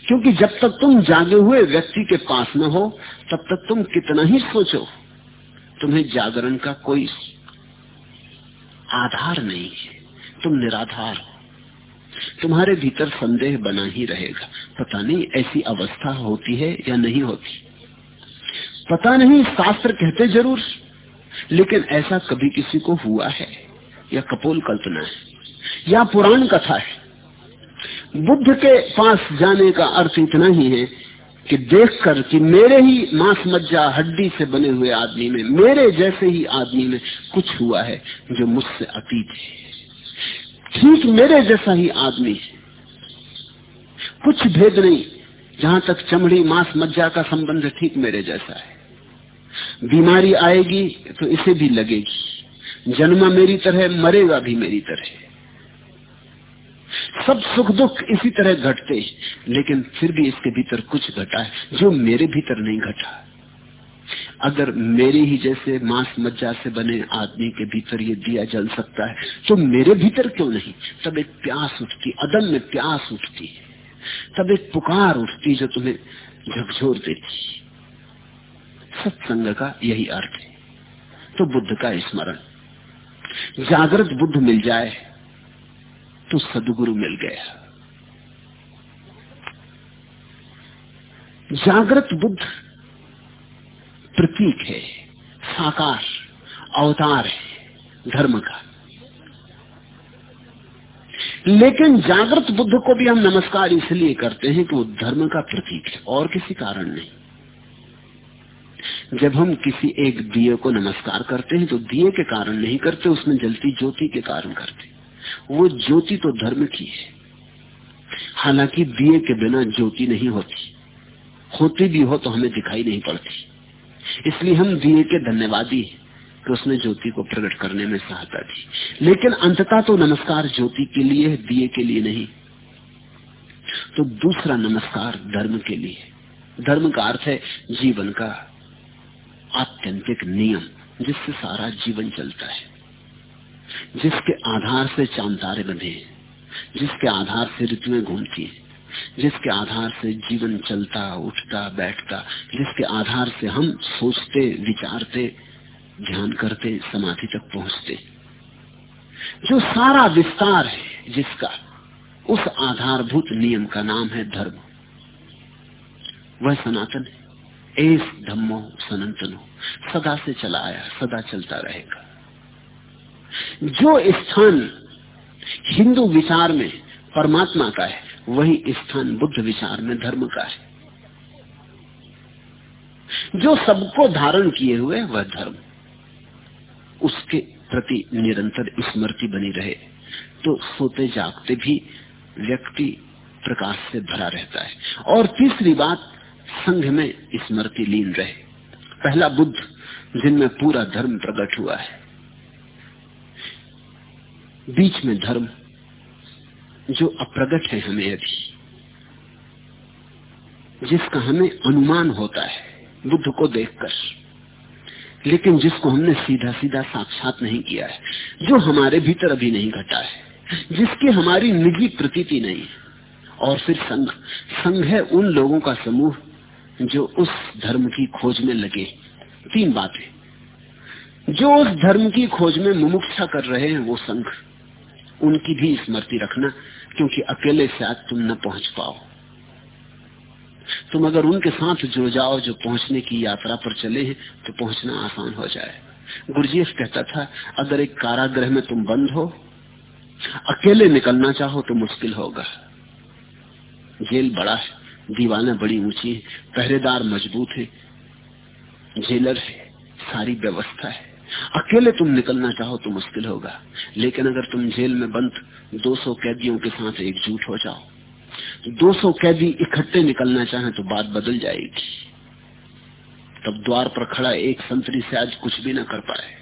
क्योंकि जब तक तुम जागे हुए व्यक्ति के पास न हो, तब तक तुम कितना ही सोचो, तुम्हें जागरण का कोई आधार नहीं है। तुम निराधार हो। तुम्हारे भीतर संदेह बना ही रहेगा। पता नहीं ऐसी अवस्था होती है या नहीं होती। पता नहीं शास्त्र कहते ज़रूर, लेकिन ऐसा कभी किसी को हुआ है। या कपोल कल्पना है, या पुराण कथा है। बुद्ध के पास जाने का अर्थ इतना ही है कि देखकर कि मेरे ही मांस मज्जा हड्डी से बने हुए आदमी में, मेरे जैसे ही आदमी में कुछ हुआ है जो मुझसे अतीत है। ठीक मेरे जैसा ही आदमी है। कुछ भेद नहीं, जहाँ तक चमड़ी मांस मज्जा का संबंध ठीक मेरे जैसा है। बीमारी आएगी तो इसे भी लगेगी। जन्मा मेरी तरह, मरेगा भी मेरी तरह। सब सुख दुख इसी तरह घटते लेकिन फिर भी इसके भीतर कुछ घटा है, जो मेरे भीतर नहीं घटा। अगर मेरे ही जैसे मांस मज्जा से बने आदमी के भीतर ये दिया जल सकता है तो मेरे भीतर क्यों नहीं? तब एक प्यास उठती अदम में प्यास उठती तब एक पुकार उठती जो तुम्हें झकझोर देती सत्संग का यही अर्थ है। तो बुद्ध का स्मरण। जागृत बुद्ध मिल जाए तो सदगुरु मिल गया। जागृत बुद्ध प्रतीक है, साकार, अवतार है, धर्म का। लेकिन जागृत बुद्ध को भी हम नमस्कार इसलिए करते हैं कि वो धर्म का प्रतीक है, और किसी कारण नहीं। जब हम किसी एक दिए को नमस्कार करते हैं तो दिए के कारण नहीं करते, उसमें जलती ज्योति के कारण करते वो ज्योति तो धर्म की है। हालाँकि दिए के बिना ज्योति नहीं होती। होती भी हो तो हमें दिखाई नहीं पड़ती। इसलिए हम दिए के धन्यवादी कि उसने ज्योति को प्रकट करने में सहायता दी। लेकिन अंततः तो नमस्कार ज्योति के लिए दिए के लिए नहीं। तो दूसरा नमस्कार धर्म के लिए धर्म का अर्थ है जीवन का आत्यंतिक नियम जिससे सारा जीवन चलता है, जिसके आधार से चांतारे बंधे जिसके आधार से ऋतुएँ घूमती है, जिसके आधार से जीवन चलता, उठता, बैठता, जिसके आधार से हम सोचते, विचारते, ध्यान करते, समाधि तक पहुँचते। जो सारा विस्तार है जिसका, उस आधारभूत नियम का नाम है धर्म। वह सनातन है। एस धम्मो सनातनो सदा से चला आया, सदा चलता रहेगा। जो स्थान हिंदू विचार में परमात्मा का है, वही स्थान बुद्ध विचार में धर्म का है। जो सबको धारण किए हुए वह धर्म। उसके प्रति निरंतर स्मृति बनी रहे तो सोते जागते भी व्यक्ति प्रकाश से भरा रहता है। और तीसरी बात संघ में स्मृति लीन रहे। पहला बुद्ध जिनमें पूरा धर्म प्रकट हुआ है। बीच में धर्म जो अप्रगट है हमें अभी, जिसका हमें अनुमान होता है बुद्ध को देखकर, लेकिन जिसको हमने सीधा सीधा साक्षात नहीं किया है, जो हमारे भीतर अभी नहीं घटा है, जिसकी हमारी निजी प्रतीति नहीं और फिर संघ संघ है उन लोगों का समूह जो उस धर्म की खोज में लगे। तीन बातें। जो उस धर्म की खोज में मुमुक्षा कर रहे हैं वो संघ। उनकी भी स्मृति रखना, क्योंकि अकेले से आज तुम न पहुँच पाओ। तुम अगर उनके साथ जुड़ जाओ, जो पहुँचने की यात्रा पर चले हैं तो पहुँचना आसान हो जाए। गुरुजीएफ कहता था, अगर एक कारागृह में तुम बंद हो, अकेले निकलना चाहो तो मुश्किल होगा। जेल बड़ा है। दीवाना बड़ी ऊँची है, पहरेदार मज़बूत है जेलर है, सारी व्यवस्था है। अकेले तुम निकलना चाहो तो मुश्किल होगा, लेकिन अगर तुम जेल में बंद 200 कैदियों के साथ एकजुट हो जाओ 200 कैदी इकट्ठे निकलना चाहे तो बात बदल जाएगी। तब द्वार पर खड़ा एक संतरी से आज कुछ भी ना कर पाए।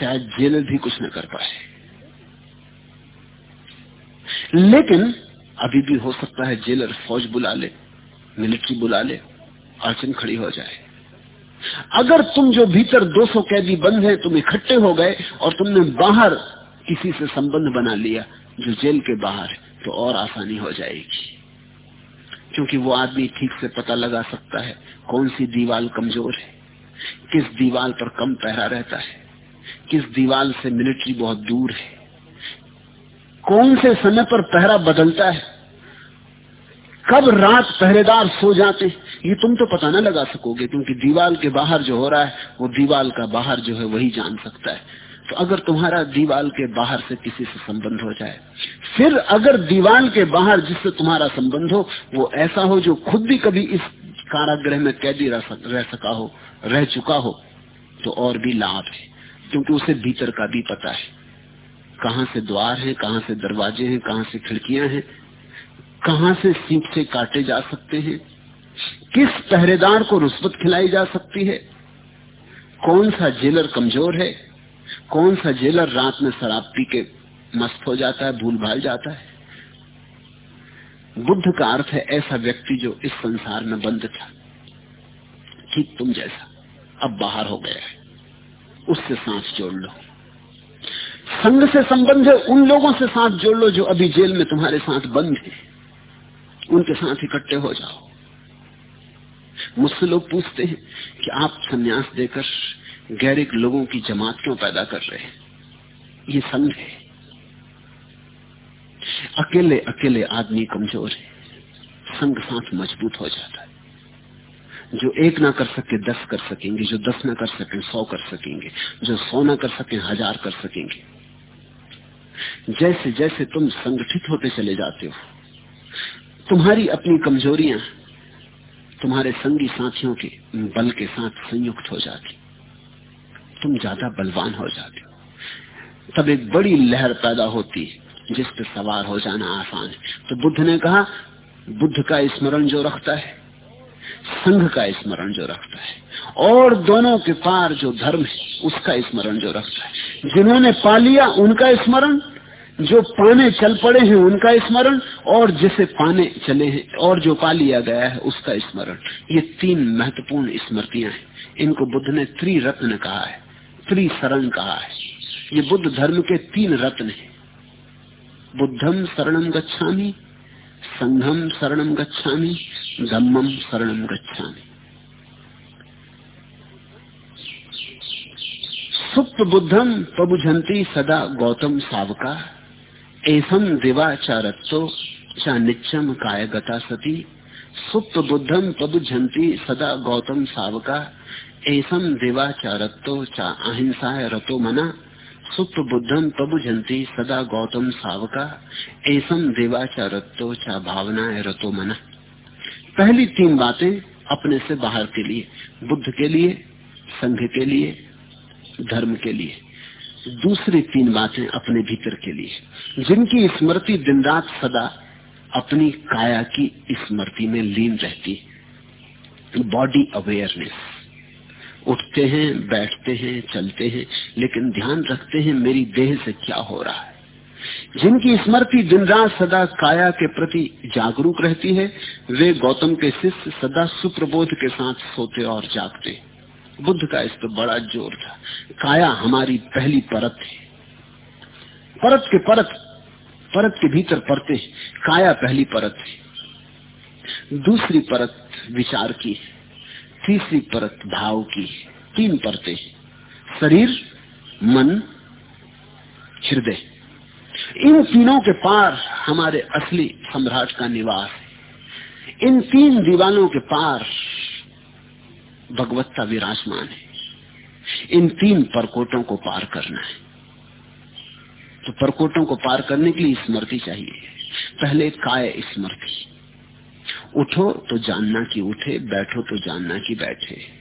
शायद जेलर भी कुछ न कर पाए। लेकिन अभी भी हो सकता है जेलर फौज बुला ले, मिलिट्री बुला ले, अड़चन खड़ी हो जाए। अगर तुम जो भीतर 200 कैदी बंद है, तुम इकट्ठे हो गए और तुमने बाहर किसी से संबंध बना लिया जो जेल के बाहर है तो और आसानी हो जाएगी। क्योंकि वो आदमी ठीक से पता लगा सकता है कौन सी दीवार कमज़ोर है, किस दीवाल पर कम पहरा रहता है, किस दीवाल से मिलिट्री बहुत दूर है। कौन से समय पर पहरा बदलता है? कब रात पहरेदार सो जाते ये तुम तो पता न लगा सकोगे, क्योंकि दीवार के बाहर जो हो रहा है, वो दीवाल का बाहर जो है, वही जान सकता है। तो अगर तुम्हारा दीवाल के बाहर से किसी से संबंध हो जाए, फिर अगर दीवाल के बाहर जिससे तुम्हारा संबंध हो, वो ऐसा हो जो खुद भी कभी इस कारागृह में कैदी रह सका हो, रह चुका हो तो और भी लाभ है, क्योंकि उसे भीतर का भी पता है। कहाँ से द्वार है, कहाँ से दरवाजे हैं, कहाँ से खिड़कियाँ हैं, कहाँ से सीप से काटे जा सकते हैं, किस पहरेदार को रुस्वत खिलाई जा सकती है, कौन सा जेलर कमज़ोर है, कौन सा जेलर रात में शराब पी के मस्त हो जाता है भूल भाल जाता है? बुद्ध का अर्थ है ऐसा व्यक्ति जो इस संसार में बंद था, ठीक तुम जैसा, अब बाहर हो गया है, उससे सांस जोड़ लो। संघ से संबंध है, उन लोगों से साथ जोड़ लो जो अभी जेल में तुम्हारे साथ बंद है। उनके साथ इकट्ठे हो जाओ। मुझसे लोग पूछते हैं कि आप संन्यास देकर गैरिक लोगों की जमात क्यों पैदा कर रहे हैं? ये संघ है। अकेले अकेले आदमी कमज़ोर है। संघ साथ मज़बूत हो जाता है। जो एक ना कर सके, दस कर सकेंगे, जो दस ना कर सके, सौ कर सकेंगे, जो सौ ना कर सके, हज़ार कर सकेंगे। जैसे जैसे तुम संगठित होते चले जाते हो, तुम्हारी अपनी कमजोरियाँ तुम्हारे संगी साथियों के बल के साथ संयुक्त हो जाती। तुम ज़्यादा बलवान हो जाते हो। तब एक बड़ी लहर पैदा होती जिस पर सवार हो जाना आसान है। तो बुद्ध ने कहा, बुद्ध का स्मरण जो रखता है, संघ का स्मरण जो रखता है, और दोनों के पार जो धर्म है, उसका स्मरण जो रखता है। जिन्होंने पा लिया उनका स्मरण, जो पाने चल पड़े हैं उनका स्मरण, और जिसे पाने चले हैं, और जो पा लिया गया है उसका स्मरण। ये तीन महत्वपूर्ण स्मृतियाँ हैं। इनको बुद्ध ने त्रिरत्न कहा है, त्रिशरण कहा है। ये बुद्ध धर्म के तीन रत्न है। बुद्धम शरणम गच्छामी, संघम शरणम गच्छामी, धम्मम शरणम गच्छामी। सुप्त बुद्धम प्रबुझंती सदा गौतम सावका। एसम दिवाचारत्तो चा निच्चम कायगता सती। सुप्त बुद्धम प्रबुझंती सदा गौतम सावका। एसम देवाचारत्तो चा अहिंसाय रतो मना। सुप्त बुद्धम प्रभुजंती सदा गौतम सावका। एसम देवाचारत्तो चा भावनाय रतो मना। पहली तीन बातें अपने से बाहर के लिए, बुद्ध के लिए, संघ के लिए धर्म के लिए, दूसरी तीन बातें अपने भीतर के लिए, जिनकी स्मृति दिन रात सदा अपनी काया की स्मृति में लीन रहती बॉडी अवेयरनेस उठते हैं, बैठते हैं, चलते हैं, लेकिन ध्यान रखते हैं मेरी देह से क्या हो रहा है। जिनकी स्मृति दिन रात सदा काया के प्रति जागरूक रहती है, वे गौतम के शिष्य सदा सुप्रबोध के साथ सोते और जागते बुद्ध का इस पर बड़ा ज़ोर था। काया हमारी पहली परत है। परत के परत परत के भीतर परते काया पहली परत है। दूसरी परत विचार की तीसरी परत भाव की तीन परतें शरीर, मन, हृदय। इन तीनों के पार हमारे असली सम्राट का निवास है। इन तीन दीवानों के पार भगवत्ता विराजमान है। इन तीन परकोटों को पार करना है। तो परकोटों को पार करने के लिए स्मृति चाहिए। पहले काय स्मृति। उठो तो जानना कि उठे, बैठो तो जानना कि बैठे।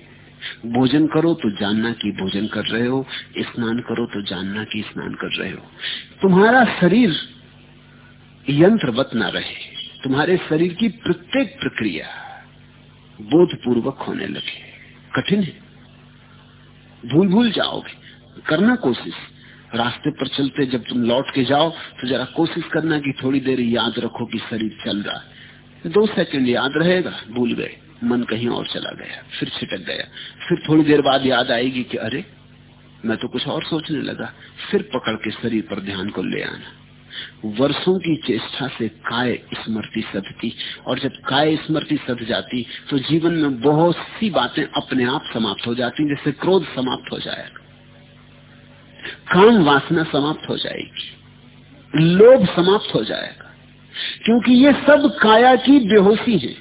भोजन करो तो जानना कि भोजन कर रहे हो, स्नान करो तो जानना कि स्नान कर रहे हो। तुम्हारा शरीर यंत्रवत न रहे। तुम्हारे शरीर की प्रत्येक प्रक्रिया बोधपूर्वक होने लगे। कठिन है। भूल भूल जाओगे। करना कोशिश। रास्ते पर चलते जब तुम लौट के जाओ तो जरा कोशिश करना कि थोड़ी देर याद रखो कि शरीर चल रहा है। दो सेकंड याद रहेगा, भूल गए। मन कहीं और चला गया, फिर छिटक गया। फिर थोड़ी देर बाद याद आएगी कि अरे, मैं तो कुछ और सोचने लगा। फिर पकड़ के शरीर पर ध्यान को ले आना। वर्षों की चेष्टा से काय स्मृति सधती और जब काय स्मृति सध जाती तो जीवन में बहुत सी बातें अपने आप समाप्त हो जाती, जैसे क्रोध समाप्त हो जाएगा। काम वासना समाप्त हो जाएगी। लोभ समाप्त हो जाएगा। क्योंकि ये सब काया की बेहोशी है।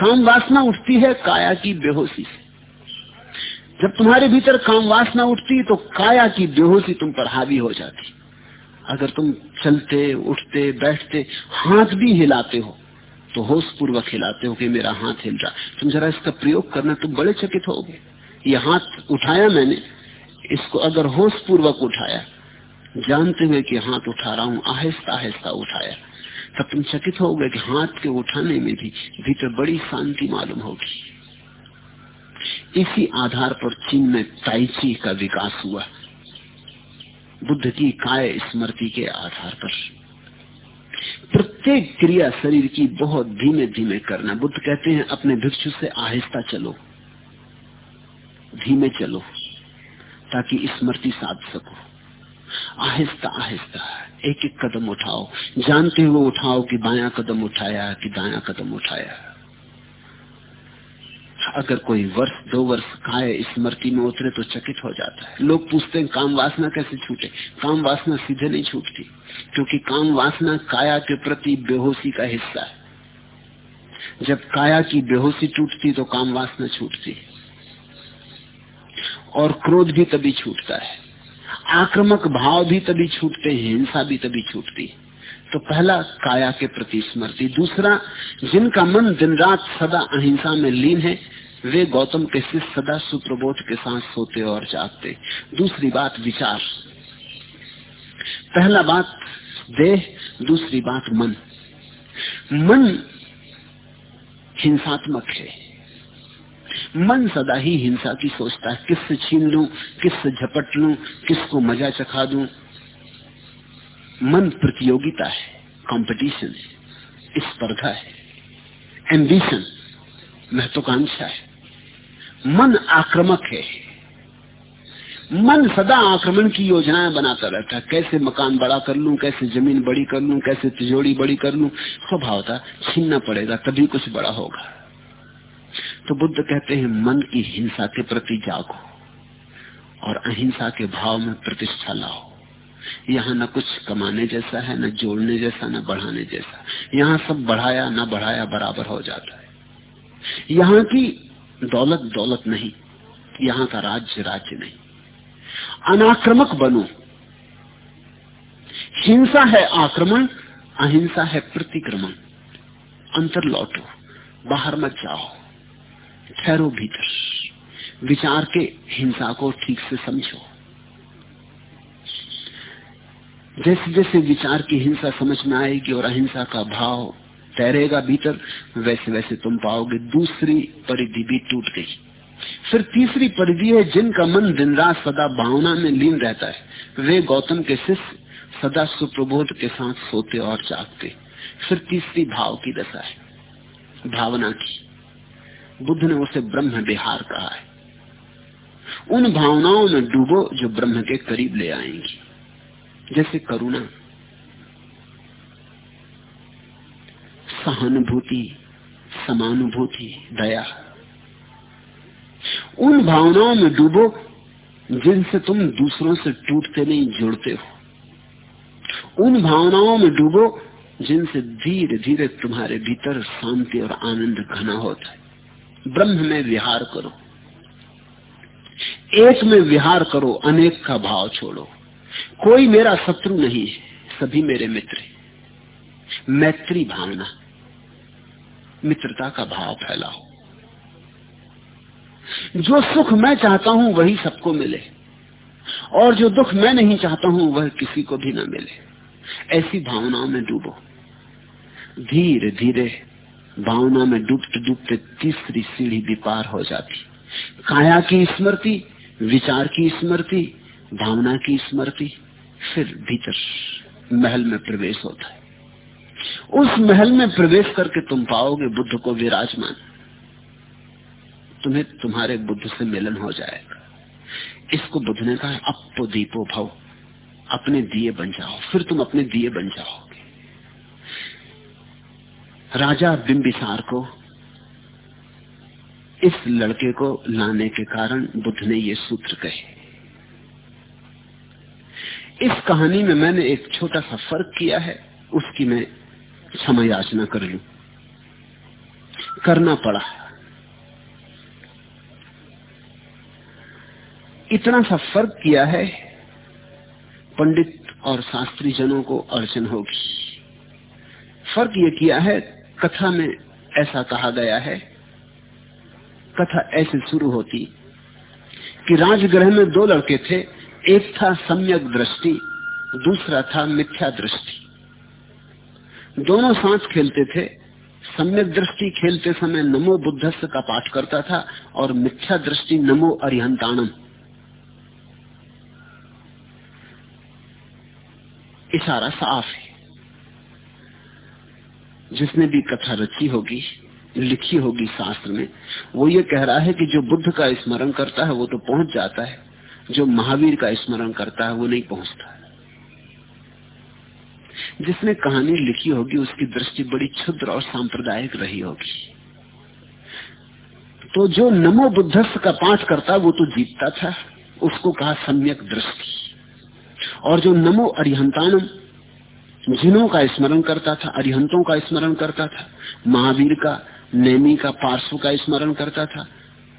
काम वासना उठती है, काया की बेहोशी से। जब तुम्हारे भीतर काम वासना उठती तो काया की बेहोशी तुम पर हावी हो जाती। अगर तुम चलते, उठते, बैठते, हाथ भी हिलाते हो तो होश पूर्वक हिलाते हो कि मेरा हाथ हिल रहा। तुम जरा इसका प्रयोग करना, तुम बड़े चकित हो ये हाथ उठाया मैंने, इसको अगर होश पूर्वक उठाया, जानते हुए कि हाथ उठा रहा हूँ, आहिस्ता आहिस्ता उठाया, तब तुम चकित हो गए कि हाथ के उठाने में भी भीतर बड़ी शांति मालूम होगी। इसी आधार पर चीन में ताइची का विकास हुआ। बुद्ध की काय स्मृति के आधार पर। प्रत्येक क्रिया शरीर की बहुत धीमे धीमे करना। बुद्ध कहते हैं, अपने भिक्षु से आहिस्ता चलो। धीमे चलो, ताकि स्मृति साध सको। आहिस्ता आहिस्ता एक एक कदम उठाओ। जानते हुए उठाओ कि बाया कदम उठाया, कि दाया कदम उठाया। अगर कोई वर्ष, दो वर्ष काय स्मृति में उतरे तो चकित हो जाता है। लोग पूछते हैं, काम वासना कैसे छूटे? काम वासना सीधे नहीं छूटती, क्योंकि काम वासना काया के प्रति बेहोशी का हिस्सा है। जब काया की बेहोशी टूटती तो काम वासना छूटती और क्रोध भी तभी छूटता है। आक्रमक भाव भी तभी छूटते हैं, हिंसा भी तभी छूटती तो पहला काया के प्रति स्मृति। दूसरा, जिनका मन दिन रात सदा अहिंसा में लीन है, वे गौतम के शिष्य सदा सुप्रबोध के साथ सोते और जागते। दूसरी बात विचार। पहला बात देह, दूसरी बात मन। मन हिंसात्मक है। मन सदा ही हिंसा की सोचता है। किससे छीन लू, किससे झपट लू, किसको मज़ा चखा दू मन प्रतियोगिता है कंपटीशन है, स्पर्धा है एम्बिशन महत्वाकांक्षा है। मन आक्रमक है। मन सदा आक्रमण की योजनाएँ बनाता रहता है। कैसे मकान बड़ा कर लू, कैसे ज़मीन बड़ी कर लू, कैसे तिजोड़ी बड़ी कर लू स्वभाव था छीनना पड़ेगा, तभी कुछ बड़ा होगा। तो बुद्ध कहते हैं, मन की हिंसा के प्रति जागो और अहिंसा के भाव में प्रतिष्ठा लाओ। यहाँ न कुछ कमाने जैसा है, न जोड़ने जैसा, न बढ़ाने जैसा। यहाँ सब बढ़ाया, न बढ़ाया, बराबर हो जाता है। यहाँ की दौलत दौलत नहीं, यहाँ का राज्य राज्य नहीं। अनाक्रमक बनो। हिंसा है आक्रमण, अहिंसा है प्रतिक्रमण। अंतर लौटो, बाहर मत जाओ। ठहरो भीतर। विचार के हिंसा को ठीक से समझो। जैसे जैसे विचार की हिंसा समझ में आएगी और अहिंसा का भाव तैरेगा भीतर, वैसे वैसे तुम पाओगे दूसरी परिधि भी टूट गई। फिर तीसरी परिधि है जिनका मन दिन रात सदा भावना में लीन रहता है। वे गौतम के शिष्य, सदा सुप्रबोध के साथ सोते और जागते। फिर तीसरी भाव की दशा है, भावना की। बुद्ध ने उसे ब्रह्म विहार कहा है। उन भावनाओं में डूबो जो ब्रह्म के करीब ले आएँगी। जैसे करुणा, सहानुभूति, समानुभूति, दया। उन भावनाओं में डूबो जिनसे तुम दूसरों से टूटते नहीं, जुड़ते हो। उन भावनाओं में डूबो जिनसे धीरे धीरे तुम्हारे भीतर शांति और आनंद घना होता है। ब्रह्म में विहार करो। एक में विहार करो, अनेक का भाव छोड़ो। कोई मेरा शत्रु नहीं है, सभी मेरे मित्र मैत्री भावना, मित्रता का भाव फैलाओ जो सुख मैं चाहता हूँ, वही सबको मिले। और जो दुख मैं नहीं चाहता हूँ, वह किसी को भी ना मिले। ऐसी भावनाओं में डूबो। धीरे धीरे भावना में डूबते डूबते तीसरी सीढ़ी भी पार हो जाती। काया की स्मृति, विचार की स्मृति, भावना की स्मृति फिर भीतर महल में प्रवेश होता है। उस महल में प्रवेश करके तुम पाओगे बुद्ध को विराजमान। तुम्हें तुम्हारे बुद्ध से मिलन हो जाएगा। इसको बुद्ध ने कहा अपो दीपो भव, अपने दिए बन जाओ। फिर तुम अपने दिए बन जाओगे। राजा बिंबिसार को, इस लड़के को लाने के कारण बुद्ध ने ये सूत्र कहे। इस कहानी में मैंने एक छोटा सा फ़र्क किया है, उसकी मैं क्षमा याचना कर लू। करना पड़ा। इतना सा फ़र्क किया है, पंडित और शास्त्री जनों को अड़चन होगी। फ़र्क यह किया है, कथा में ऐसा कहा गया है, कथा ऐसे शुरू होती कि राजगृह में दो लड़के थे एक था सम्यक दृष्टि, दूसरा था मिथ्या दृष्टि। दोनों सांस खेलते थे, सम्यक दृष्टि खेलते समय नमो बुद्धस्थ का पाठ करता था और मिथ्या दृष्टि नमो अरिहंताणम। इशारा साफ़ है। जिसने भी कथा रची होगी, लिखी होगी शास्त्र में, वो ये कह रहा है कि जो बुद्ध का स्मरण करता है, वो तो पहुँच जाता है। जो महावीर का स्मरण करता है, वो नहीं पहुँचता जिसने कहानी लिखी होगी, उसकी दृष्टि बड़ी क्षुद्र और सांप्रदायिक रही होगी। तो जो नमो बुद्धस्थ का पाठ करता, वो तो जीतता था। उसको कहा सम्यक दृष्टि। और जो नमो अरिहंतानम, जिनों का स्मरण करता था, अरिहंतों का स्मरण करता था, महावीर का नेमी का, पार्श्व का स्मरण करता था,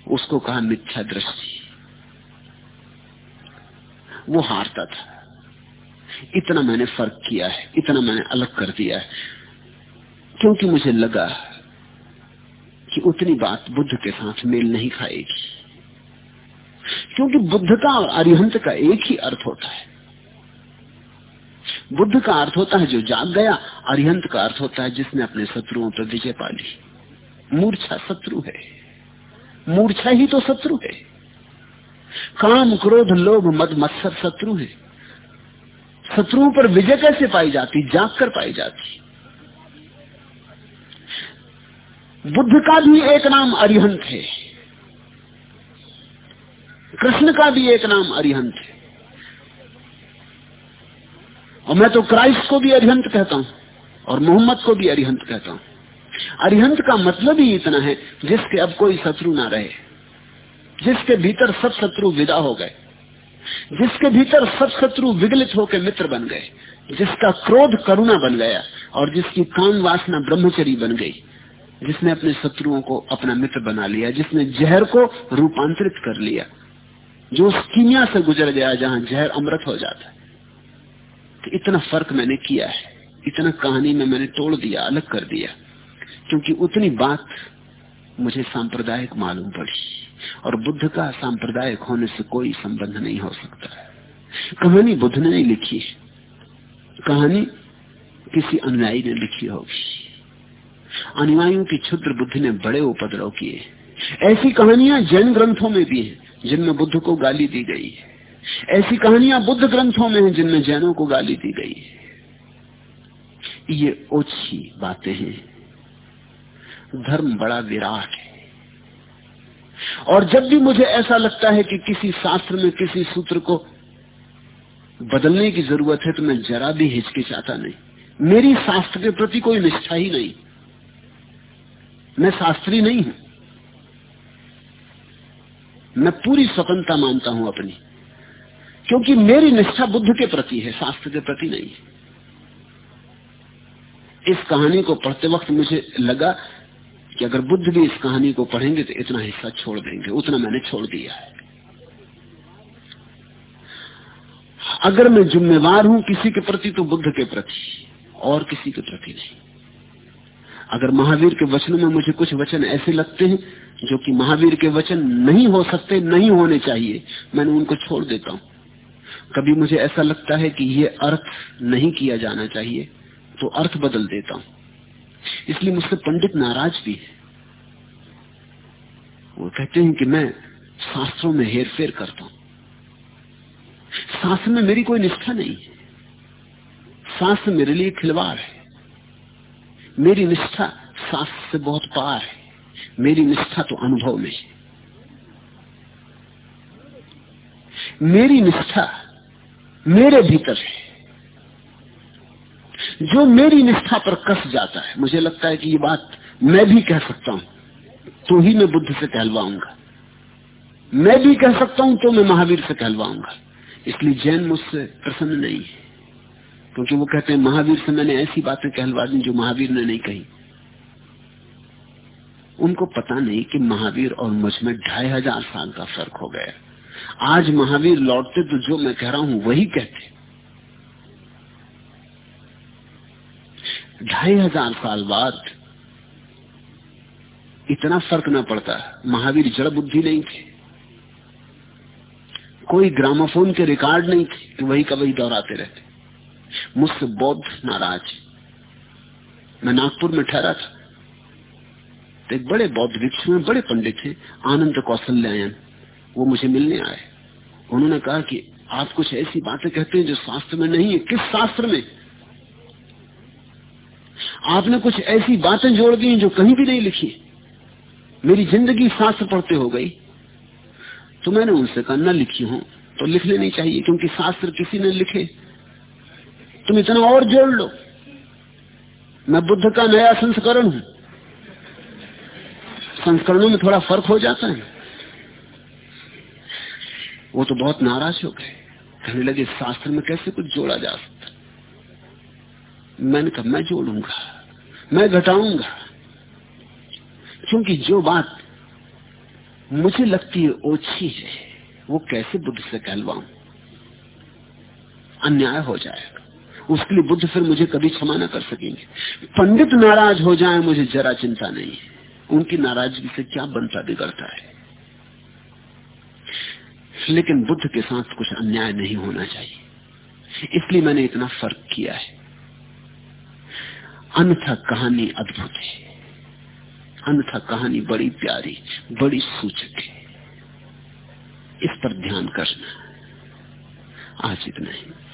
उसको कहा मिथ्या दृष्टि। वो हारता था। इतना मैंने फ़र्क किया है, इतना मैंने अलग कर दिया है। क्योंकि मुझे लगा कि उतनी बात बुद्ध के साथ मेल नहीं खाएगी। क्योंकि बुद्ध का और अरिहंत का एक ही अर्थ होता है। बुद्ध का अर्थ होता है जो जाग गया, अरिहंत का अर्थ होता है जिसने अपने शत्रुओं पर विजय पा ली। मूर्छा शत्रु है। मूर्छा ही तो शत्रु है। काम, क्रोध, लोभ, मद, मत्सर शत्रु है। शत्रुओं पर विजय कैसे पाई जाती? जाग कर पाई जाती। बुद्ध का भी एक नाम अरिहंत है। कृष्ण का भी एक नाम अरिहंत है। और मैं तो क्राइस्ट को भी अरिहंत कहता हूँ, और मोहम्मद को भी अरिहंत कहता हूँ। अरिहंत का मतलब ही इतना है, जिसके अब कोई शत्रु ना रहे। जिसके भीतर सब शत्रु विदा हो गए, जिसके भीतर सब शत्रु विगलित होकर मित्र बन गए, जिसका क्रोध करुणा बन गया और जिसकी कान वासना ब्रह्मचरी बन गई, जिसने अपने शत्रुओं को अपना मित्र बना लिया, जिसने जहर को रूपांतरित कर लिया, जो उस कीमिया से गुजर गया जहाँ जहर अमृत हो जाता है। तो इतना फ़र्क मैंने किया है, इतना कहानी में मैंने तोड़ दिया, अलग कर दिया, क्योंकि उतनी बात मुझे सांप्रदायिक मालूम पड़ी। और बुद्ध का सांप्रदायिक होने से कोई संबंध नहीं हो सकता कहानी बुद्ध ने नहीं लिखी। कहानी किसी अनुयायी ने लिखी होगी। अनुयायियों की क्षुद्र बुद्धि ने बड़े उपद्रव किए। ऐसी कहानियाँ जैन ग्रंथों में भी हैं, जिनमें बुद्ध को गाली दी गई ऐसी कहानियाँ बुद्ध ग्रंथों में हैं, जिनमें जैनों को गाली दी गई ये ओछी बातें हैं। धर्म बड़ा विराट है। और जब भी मुझे ऐसा लगता है कि किसी शास्त्र में, किसी सूत्र को बदलने की ज़रूरत है तो मैं जरा भी हिचकिचाता नहीं। मेरी शास्त्र के प्रति कोई निष्ठा ही नहीं। मैं शास्त्री नहीं हूँ। मैं पूरी स्वतंत्रता मानता हूँ अपनी। क्योंकि मेरी निष्ठा बुद्ध के प्रति है, शास्त्र के प्रति नहीं। है इस कहानी को पढ़ते वक्त मुझे लगा कि अगर बुद्ध भी इस कहानी को पढ़ेंगे तो इतना हिस्सा छोड़ देंगे, उतना मैंने छोड़ दिया है। अगर मैं जिम्मेवार हूँ किसी के प्रति तो बुद्ध के प्रति, और किसी के प्रति नहीं। अगर महावीर के वचनों में मुझे कुछ वचन ऐसे लगते हैं, जो कि महावीर के वचन नहीं हो सकते, नहीं होने चाहिए, मैंने उनको छोड़ देता हूँ। कभी मुझे ऐसा लगता है कि ये अर्थ नहीं किया जाना चाहिए तो अर्थ बदल देता हूँ। इसलिए मुझसे पंडित नाराज़ भी है। वो कहते हैं कि मैं शास्त्रों में हेर फेर करता हूँ। शास्त्र में मेरी कोई निष्ठा नहीं है। शास्त्र मेरे लिए खिलवाड़ है। मेरी निष्ठा शास्त्र से बहुत पार है। मेरी निष्ठा तो अनुभव में है। मेरी निष्ठा मेरे भीतर है। जो मेरी निष्ठा पर कस जाता है, मुझे लगता है कि ये बात मैं भी कह सकता हूँ तो ही मैं बुद्ध से कहलवाऊँगा। मैं भी कह सकता हूँ तो मैं महावीर से कहलवाऊँगा। इसलिए जैन मुझसे प्रसन्न नहीं है, क्योंकि वो कहते हैं, महावीर से मैंने ऐसी बातें कहलवा दी जो महावीर ने नहीं कही। उनको पता नहीं कि महावीर और मुझमें ढाई हज़ार साल का फ़र्क हो गया। आज महावीर लौटते तो जो मैं कह रहा हूँ, वही कहते ढाई हज़ार साल बाद इतना फ़र्क ना पड़ता। महावीर जड़ बुद्धि नहीं थे। कोई ग्रामोफोन के रिकॉर्ड नहीं थे कि वही का वही दोहराते रहते। मुझसे बौद्ध नाराज़। मैं नागपुर में ठहरा था। तो एक बड़े बौद्ध भिक्षु में बड़े पंडित थे आनंद कौशल्यायन। वो मुझे मिलने आए। उन्होंने कहा कि आप कुछ ऐसी बातें कहते हैं जो शास्त्र में नहीं है। किस शास्त्र में? आपने कुछ ऐसी बातें जोड़ दी जो कहीं भी नहीं लिखी। मेरी ज़िंदगी शास्त्र पढ़ते हो गई। तो मैंने उनसे कहा, न लिखी हो तो लिख लेनी चाहिए, क्योंकि शास्त्र किसी ने लिखे। तुम इतना और जोड़ लो। मैं बुद्ध का नया संस्करण हूँ। संस्करणों में थोड़ा फ़र्क हो जाता है। वो तो बहुत नाराज़ हो गए। कहने लगे, शास्त्र में कैसे कुछ जोड़ा जा सकता मैंने कहा, मैं जोड़ूँगा मैं घटाऊँगा। क्योंकि जो बात मुझे लगती है ओछी है, वो कैसे बुद्ध से कहलवाऊं? अन्याय हो जाएगा। उसके लिए बुद्ध फिर मुझे कभी क्षमा न कर सकेंगे। पंडित नाराज़ हो जाए, मुझे जरा चिंता नहीं है। उनकी नाराज़गी से क्या बनता बिगड़ता है? लेकिन बुद्ध के साथ कुछ अन्याय नहीं होना चाहिए। इसलिए मैंने इतना फ़र्क किया है। अन्यथा कहानी अद्भुत है। अन्यथा कहानी बड़ी प्यारी, बड़ी सूचक है। इस पर ध्यान करना। आज इतना ही।